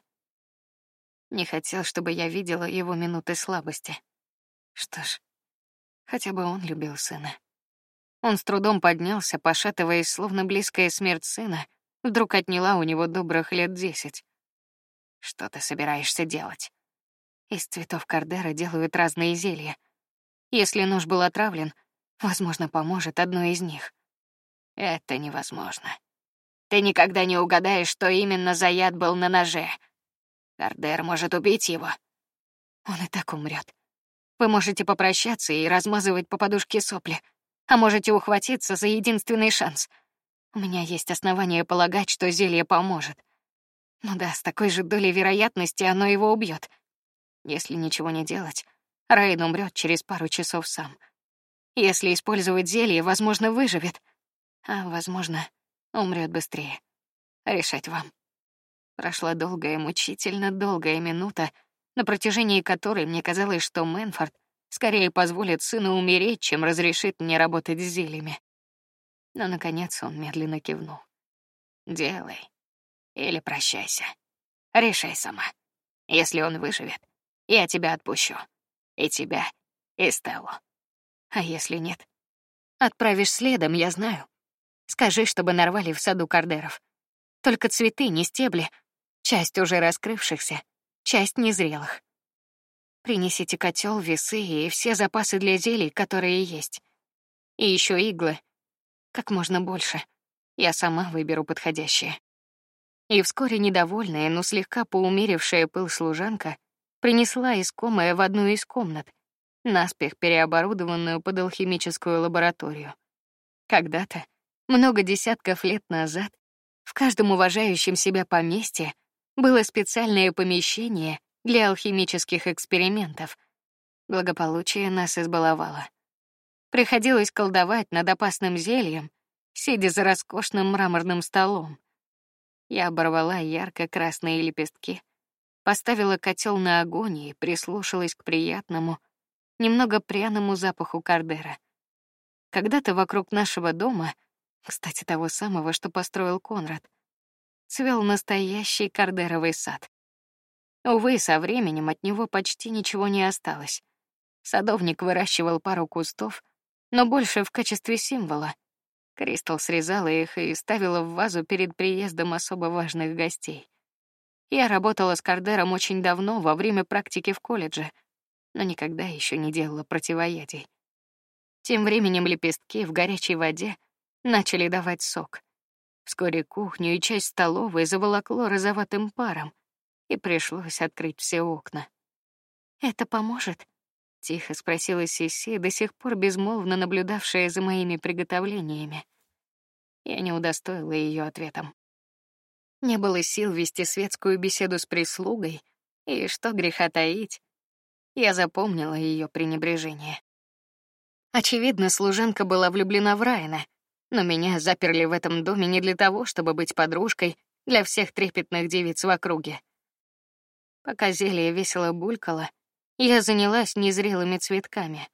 Speaker 2: Не хотел, чтобы я видела его минуты слабости. Что ж, хотя бы он любил сына. Он с трудом поднялся, пошатываясь, словно близкая смерть сына вдруг отняла у него добрых лет десять. Что ты собираешься делать? Из цветов кардера делают разные зелья. Если нож был отравлен, возможно, поможет одно из них. Это невозможно. Ты никогда не угадаешь, что именно за яд был на ноже. Кардер может убить его. Он и так умрет. Вы можете попрощаться и размазывать по подушке сопли, а можете ухватиться за единственный шанс. У меня есть основания полагать, что зелье поможет. Ну да, с такой же долей вероятности оно его убьет. Если ничего не делать, Рейн умрет через пару часов сам. Если использовать зелье, возможно, выживет, а возможно, умрет быстрее. Решать вам. Прошла долгая, мучительно долгая минута, на протяжении которой мне казалось, что Мэнфорд скорее позволит сыну умереть, чем разрешит мне работать с зельями. Но наконец он медленно кивнул. Делай или прощайся. Решай сама. Если он выживет, я тебя отпущу. И тебя, и Стеллу.
Speaker 1: А если нет? Отправишь следом, я знаю. Скажи, чтобы нарвали в саду кардеров. Только цветы, не стебли. Часть уже раскрывшихся, часть незрелых. Принесите котел, весы и все запасы для зелий, которые есть. И еще иглы. Как можно больше. Я сама выберу подходящие. И вскоре недовольная, но слегка поумерившая пыл служанка принесла искомое в одну из комнат, наспех переоборудованную под алхимическую лабораторию. Когда-то, много десятков лет назад, в каждом уважающем себя поместье было специальное помещение для алхимических экспериментов. Благополучие нас избаловало. Приходилось колдовать над опасным зельем, сидя за роскошным мраморным столом. Я оборвала ярко-красные лепестки, поставила котел на огонь и прислушалась к приятному, немного пряному запаху кардера. Когда-то вокруг нашего дома, кстати, того самого, что построил Конрад, цвел настоящий кардеровый сад. Увы, со временем от него почти ничего не осталось. Садовник выращивал пару кустов, но больше в качестве символа. Кристал срезала их и ставила в вазу перед приездом особо важных гостей. Я работала с кардером очень давно, во время практики в колледже, но никогда еще не делала противоядий. Тем временем лепестки в горячей воде начали давать сок. Вскоре кухню и часть столовой заволокло розоватым паром, и пришлось открыть все окна. Это поможет? Тихо спросила Сиси, до сих пор безмолвно наблюдавшая за моими приготовлениями. Я не удостоила ее ответом. Не было сил вести светскую беседу с прислугой, и что греха таить, я запомнила ее пренебрежение. Очевидно, служанка была влюблена в Райана, но меня заперли в этом доме не для того, чтобы быть подружкой для всех трепетных девиц в округе. Пока зелье весело булькало, я занялась незрелыми цветками.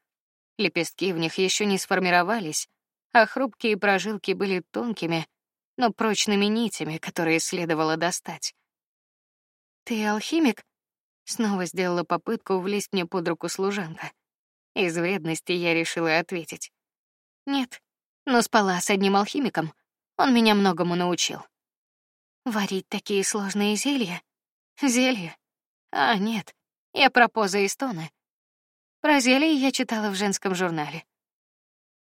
Speaker 1: Лепестки в них еще не сформировались, а хрупкие прожилки были тонкими, но прочными нитями, которые следовало достать. Ты алхимик? Снова сделала попытку влезть мне под руку служанка. Из вредности я решила ответить: нет, но спала с одним алхимиком. Он меня многому научил. Варить такие сложные зелья? Зелья? А нет, и стоны. Про зелья я читала в женском журнале.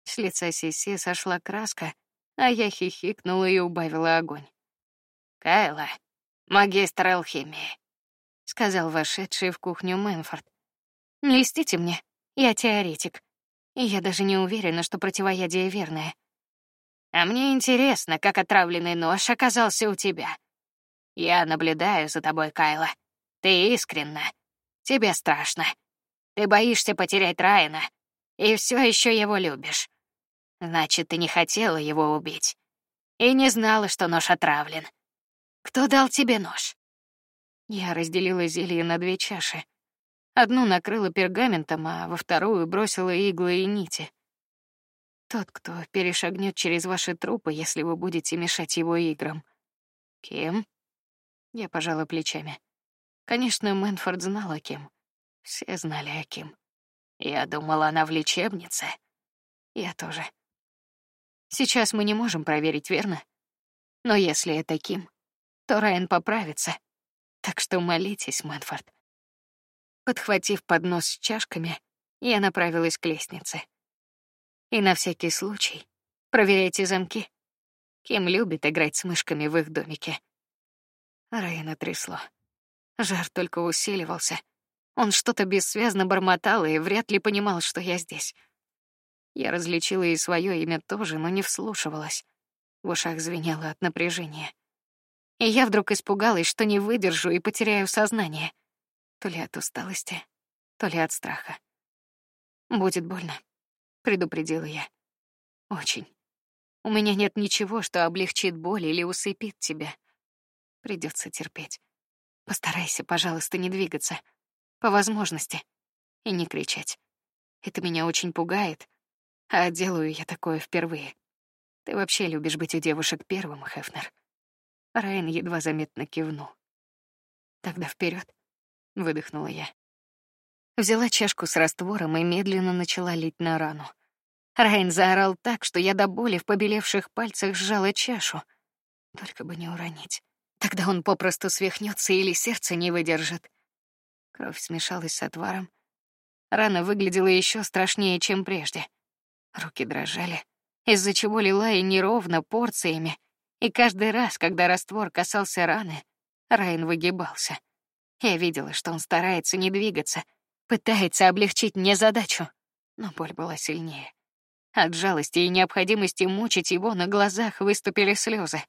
Speaker 1: С лица Сиси сошла краска, а я хихикнула и убавила огонь. Кайла, магистр алхимии, сказал вошедший в кухню Мэнфорд. Не мне, я теоретик. И я даже не уверена, что противоядие верное. А мне интересно, как отравленный нож оказался у тебя. Я наблюдаю за тобой, Кайла. Ты искренна. Тебе страшно. Ты боишься потерять Райана, и все еще его любишь. Значит, ты не хотела его убить и не знала, что нож отравлен. Кто дал тебе нож? Я разделила зелье на две чаши. Одну накрыла пергаментом, а во вторую бросила иглы и нити. Тот, кто перешагнет через ваши трупы, если вы будете мешать его играм. Кем? Я пожала плечами. Конечно, Мэнфорд знала кем. Все знали о кем. Я думала, она в лечебнице. Я тоже. Сейчас мы не можем проверить, верно? Но если это Ким, то Райан поправится. Так что молитесь, Мэнфорд. Подхватив поднос с чашками, я направилась к лестнице. И на всякий случай проверяйте замки. Ким любит играть с мышками в их домике. Райана трясло. Жар только усиливался. Он что-то бессвязно бормотал и вряд ли понимал, что я здесь. Я различила и свое имя тоже, но не вслушивалась. В ушах звенело от напряжения. И я вдруг испугалась, что не выдержу и потеряю сознание то ли от усталости, то ли от страха. Будет больно, предупредила я. Очень. У меня нет ничего, что облегчит боль или усыпит тебя. Придется терпеть. Постарайся, пожалуйста, не двигаться, по возможности, и не кричать. Это меня очень пугает, а делаю я такое впервые. Ты вообще любишь быть у девушек первым, Хефнер. Райан едва заметно кивнул. Тогда вперед выдохнула я. Взяла чашку с раствором и медленно начала лить на рану. Райн заорал так, что я до боли в побелевших пальцах сжала чашу. Только бы не уронить. Тогда он попросту свихнется или сердце не выдержит. Кровь смешалась с отваром. Рана выглядела еще страшнее, чем прежде. Руки дрожали, из-за чего лила и неровно порциями, и каждый раз, когда раствор касался раны, Райн выгибался. Я видела, что он старается не двигаться, пытается облегчить мне задачу, но боль была сильнее. От жалости и необходимости мучить его на глазах выступили слезы.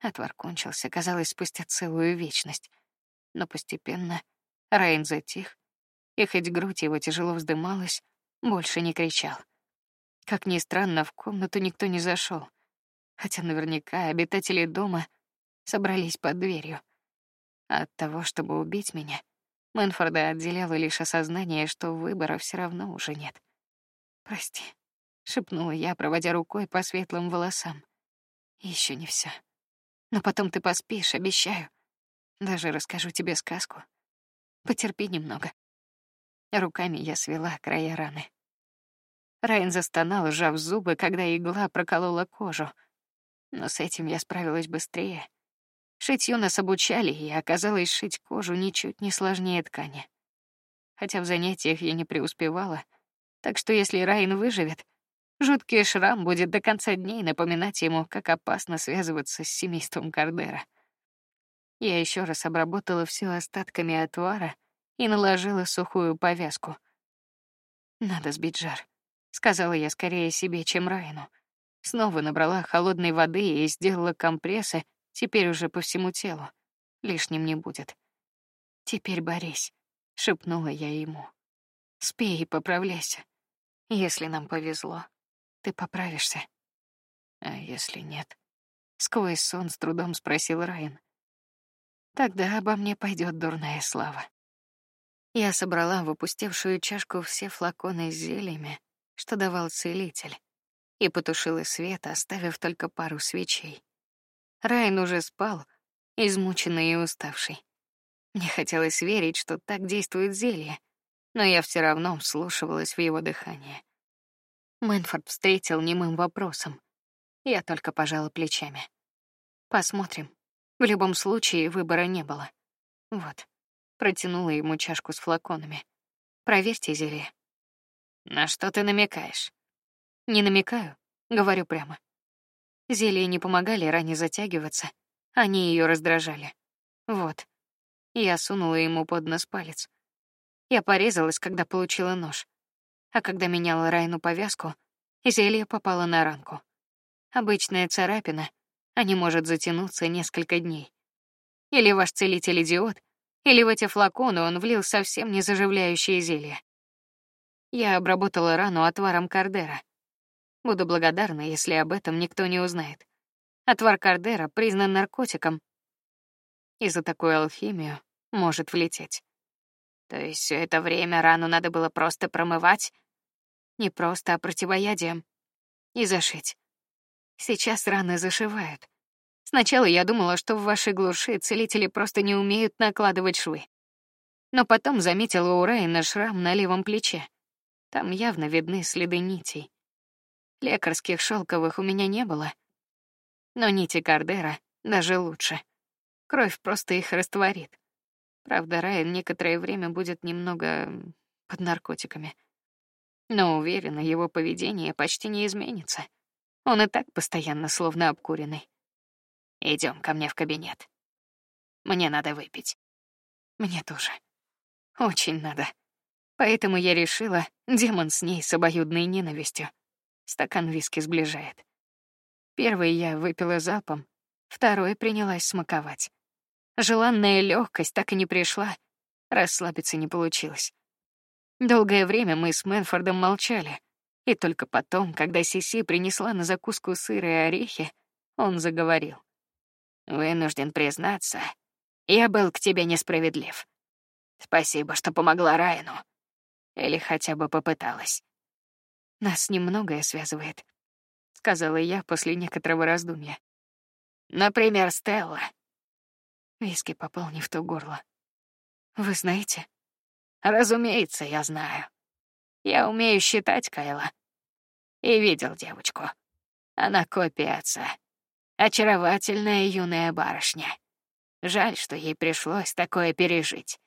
Speaker 1: Отвар кончился, казалось, спустя целую вечность, но постепенно Райн затих, и хоть грудь его тяжело вздымалась, больше не кричал. Как ни странно, в комнату никто не зашел, хотя наверняка обитатели дома собрались под дверью. А от того, чтобы убить меня, Мэнфорда отделяло лишь осознание, что выбора все равно уже нет. Прости, шепнула я, проводя рукой по светлым волосам. Еще не все. Но потом ты поспишь, обещаю. Даже расскажу тебе сказку. Потерпи немного. Руками я свела края раны. Райан застонал, сжав зубы, когда игла проколола кожу. Но с этим я справилась быстрее. Шитью нас обучали, и оказалось, шить кожу ничуть не сложнее ткани. Хотя в занятиях я не преуспевала, так что если Райан выживет, жуткий шрам будет до конца дней напоминать ему, как опасно связываться с семейством Кардера. Я еще раз обработала все остатками отвара и наложила сухую повязку. Надо сбить жар сказала я скорее себе, чем Райну. Снова набрала холодной воды и сделала компрессы, теперь уже по всему телу. Лишним не будет. Теперь борись, шепнула я ему. Спи и поправляйся. Если нам повезло, ты поправишься. А если нет? Сквозь сон с трудом спросил Райан. Тогда обо мне пойдет дурная слава. Я собрала в опустевшую чашку все флаконы с зельями, что давал целитель, и потушила свет, оставив только пару свечей. Райан уже спал, измученный и уставший. Мне хотелось верить, что так действует зелье, но я все равно вслушивалась в его дыхание. Мэнфорд встретил немым вопросом. Я только пожала плечами. Посмотрим. В любом случае выбора не было. Вот. Протянула ему чашку с флаконами. Проверьте зелье. На что ты намекаешь? Не намекаю, говорю прямо. Зелья не помогали ране затягиваться, они ее раздражали. Вот. Я сунула ему под нос палец. Я порезалась, когда получила нож, а когда меняла Райну повязку, зелье попало на ранку. Обычная царапина, а не может затянуться несколько дней. Или ваш целитель идиот, или в эти флаконы он влил совсем не заживляющее зелье. Я обработала рану отваром кардера. Буду благодарна, если об этом никто не узнает. Отвар кардера признан наркотиком, и за такую алхимию может влететь. То есть все это время рану надо было просто промывать, не просто, а противоядием и зашить. Сейчас раны зашивают. Сначала я думала, что в вашей глуши целители просто не умеют накладывать швы. Но потом заметила у Райна шрам на левом плече. Там явно видны следы нитей. Лекарских шелковых у меня не было, но нити Кардера даже лучше. Кровь просто их растворит. Правда, Райан некоторое время будет немного под наркотиками, но уверена, его поведение почти не изменится. Он и так постоянно словно обкуренный. Идем ко мне в кабинет. Мне надо выпить. Мне тоже. Очень надо. Поэтому я решила, демон с ней с обоюдной ненавистью. Стакан виски сближает. Первый я выпила залпом, второй принялась смаковать. Желанная легкость так и не пришла, расслабиться не получилось. Долгое время мы с Мэнфордом молчали, и только потом, когда Сиси принесла на закуску сыр и орехи, он заговорил. Вынужден признаться, я был к тебе несправедлив. Спасибо, что помогла Райну. Или хотя бы попыталась. Нас немногое связывает, сказала я после некоторого раздумья. Например, Стелла. Виски попал не в то горло. Вы знаете?
Speaker 2: Разумеется, я знаю. Я умею считать Кайла. И видел девочку. Она копия отца. Очаровательная юная барышня. Жаль, что ей пришлось такое пережить.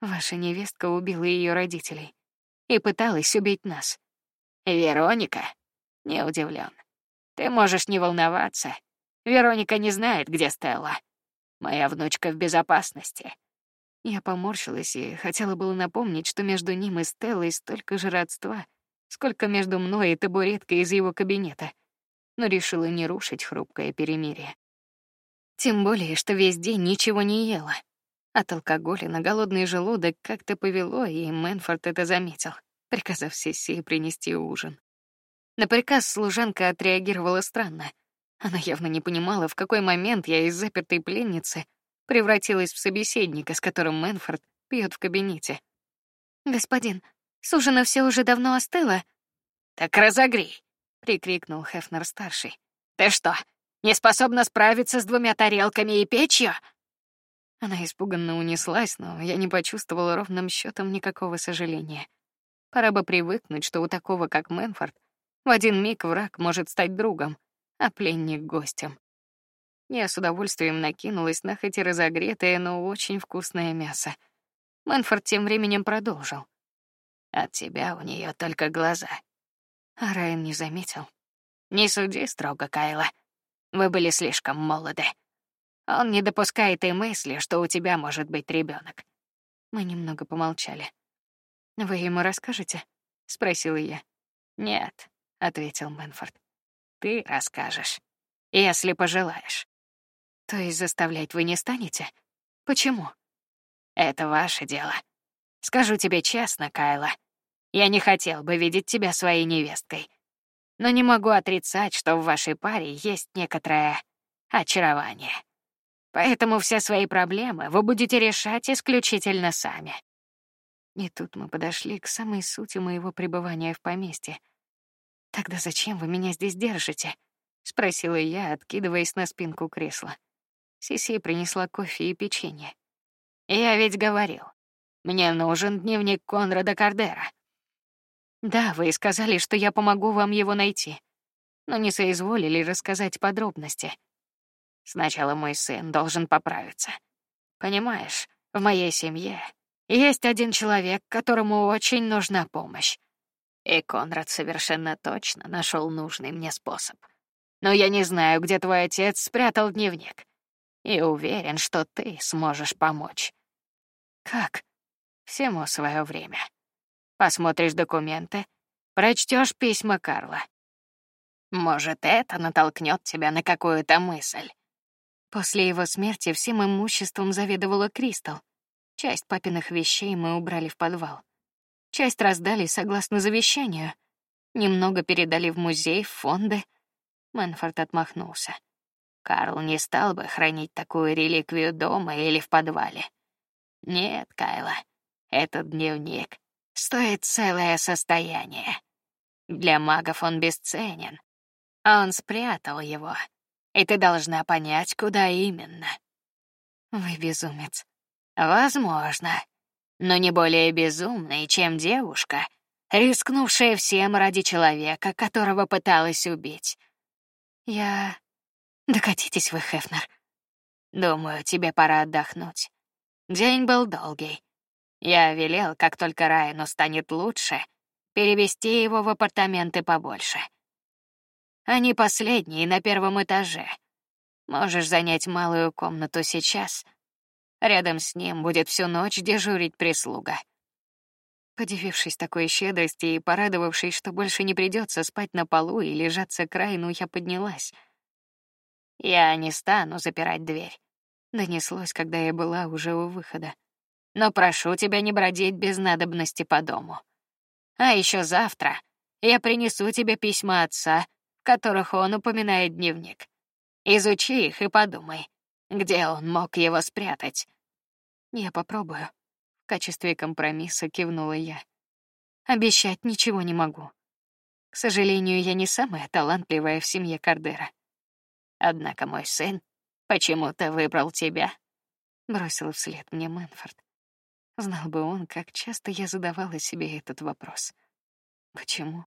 Speaker 1: Ваша невестка убила ее родителей и пыталась убить нас.
Speaker 2: Вероника, не удивлен. Ты можешь не волноваться. Вероника не знает, где Стелла. Моя внучка в безопасности.
Speaker 1: Я поморщилась и хотела было напомнить, что между ним и Стеллой столько же родства, сколько между мной и табуреткой из его кабинета, но решила не рушить хрупкое перемирие. Тем более, что весь день ничего не ела. От алкоголя на голодный желудок как-то повело, и Мэнфорд это заметил, приказав Сесси принести ужин. На приказ служанка отреагировала странно. Она явно не понимала, в какой момент я из запертой пленницы превратилась в собеседника, с которым Мэнфорд пьет в кабинете. Господин, с ужина все уже давно остыло.
Speaker 2: Так разогрей, прикрикнул Хефнер старший. Ты что, не способна справиться с двумя тарелками и печью?
Speaker 1: Она испуганно унеслась, но я не почувствовала ровным счетом никакого сожаления. Пора бы привыкнуть, что у такого, как Мэнфорд, в один миг враг может стать другом а пленник гостем. Я с удовольствием накинулась на хоть и разогретое, но очень вкусное мясо. Мэнфорд тем временем продолжил.
Speaker 2: От тебя у нее только глаза.
Speaker 1: А Райан не заметил.
Speaker 2: Не суди строго, Кайла. Вы были слишком молоды. Он не допускает и мысли, что у тебя может быть ребенок.
Speaker 1: Мы немного помолчали. Вы ему расскажете? спросила я.
Speaker 2: Нет, ответил Мэнфорд. Ты расскажешь, если пожелаешь.
Speaker 1: То есть заставлять вы не станете? Почему?
Speaker 2: Это ваше дело. Скажу тебе честно, Кайла, я не хотел бы видеть тебя своей невесткой, но не могу отрицать, что в вашей паре есть некоторое очарование. Поэтому все свои проблемы вы будете решать исключительно сами.
Speaker 1: И тут мы подошли к самой сути моего пребывания в поместье. Тогда зачем вы меня здесь держите? спросила я, откидываясь на спинку кресла. Сиси принесла кофе и печенье.
Speaker 2: Я ведь говорил, мне нужен дневник Конрада Кардера.
Speaker 1: Да, вы сказали, что я помогу вам его найти, но не соизволили рассказать подробности.
Speaker 2: Сначала мой сын должен поправиться. Понимаешь, в моей семье есть один человек, которому очень нужна помощь. И Конрад совершенно точно нашел нужный мне способ. Но я не знаю, где твой отец спрятал дневник. И уверен, что ты сможешь помочь.
Speaker 1: Как?
Speaker 2: Всему свое время. Посмотришь документы, прочтешь письма Карла. Может, это натолкнет тебя на какую-то мысль.
Speaker 1: После его смерти всем имуществом заведовала Кристал. Часть папиных вещей мы убрали в подвал. Часть раздали согласно завещанию, немного передали в музей, в фонды. Мэнфорд отмахнулся.
Speaker 2: Карл не стал бы хранить такую реликвию дома или в подвале. Нет, Кайла, этот дневник стоит целое состояние. Для магов он бесценен. Он спрятал его, и ты должна понять, куда именно.
Speaker 1: Вы безумец.
Speaker 2: Возможно но не более безумной, чем девушка, рискнувшая всем ради человека, которого пыталась убить.
Speaker 1: Я... Докатитесь вы, Хефнер.
Speaker 2: Думаю, тебе пора отдохнуть. День был долгий. Я велел, как только Райану станет лучше, перевести его в апартаменты побольше. Они последние на первом этаже. Можешь занять малую комнату сейчас — Рядом с ним будет всю ночь дежурить прислуга.
Speaker 1: Подивившись такой щедрости и порадовавшись, что больше не придется спать на полу и лежаться к Райну, я поднялась.
Speaker 2: Я не стану запирать дверь.
Speaker 1: Донеслось, когда я была уже у выхода.
Speaker 2: Но прошу тебя не бродить без надобности по дому. А еще завтра я принесу тебе письма отца, в которых он упоминает дневник. Изучи их и подумай, где он мог его спрятать?
Speaker 1: Я попробую. В качестве компромисса кивнула я. Обещать ничего не могу. К сожалению, я не самая талантливая в семье Кардера.
Speaker 2: Однако мой сын почему-то выбрал тебя.
Speaker 1: Бросил вслед мне Мэнфорд. Знал бы он, как часто я задавала себе этот вопрос. Почему?